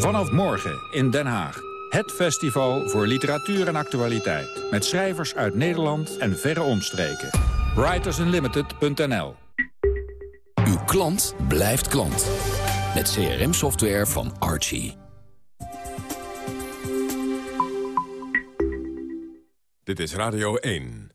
Vanaf morgen in Den Haag. Het festival voor literatuur en actualiteit. Met schrijvers uit Nederland en verre omstreken. Writersunlimited.nl Uw klant blijft klant. Met CRM-software van Archie. Dit is Radio 1.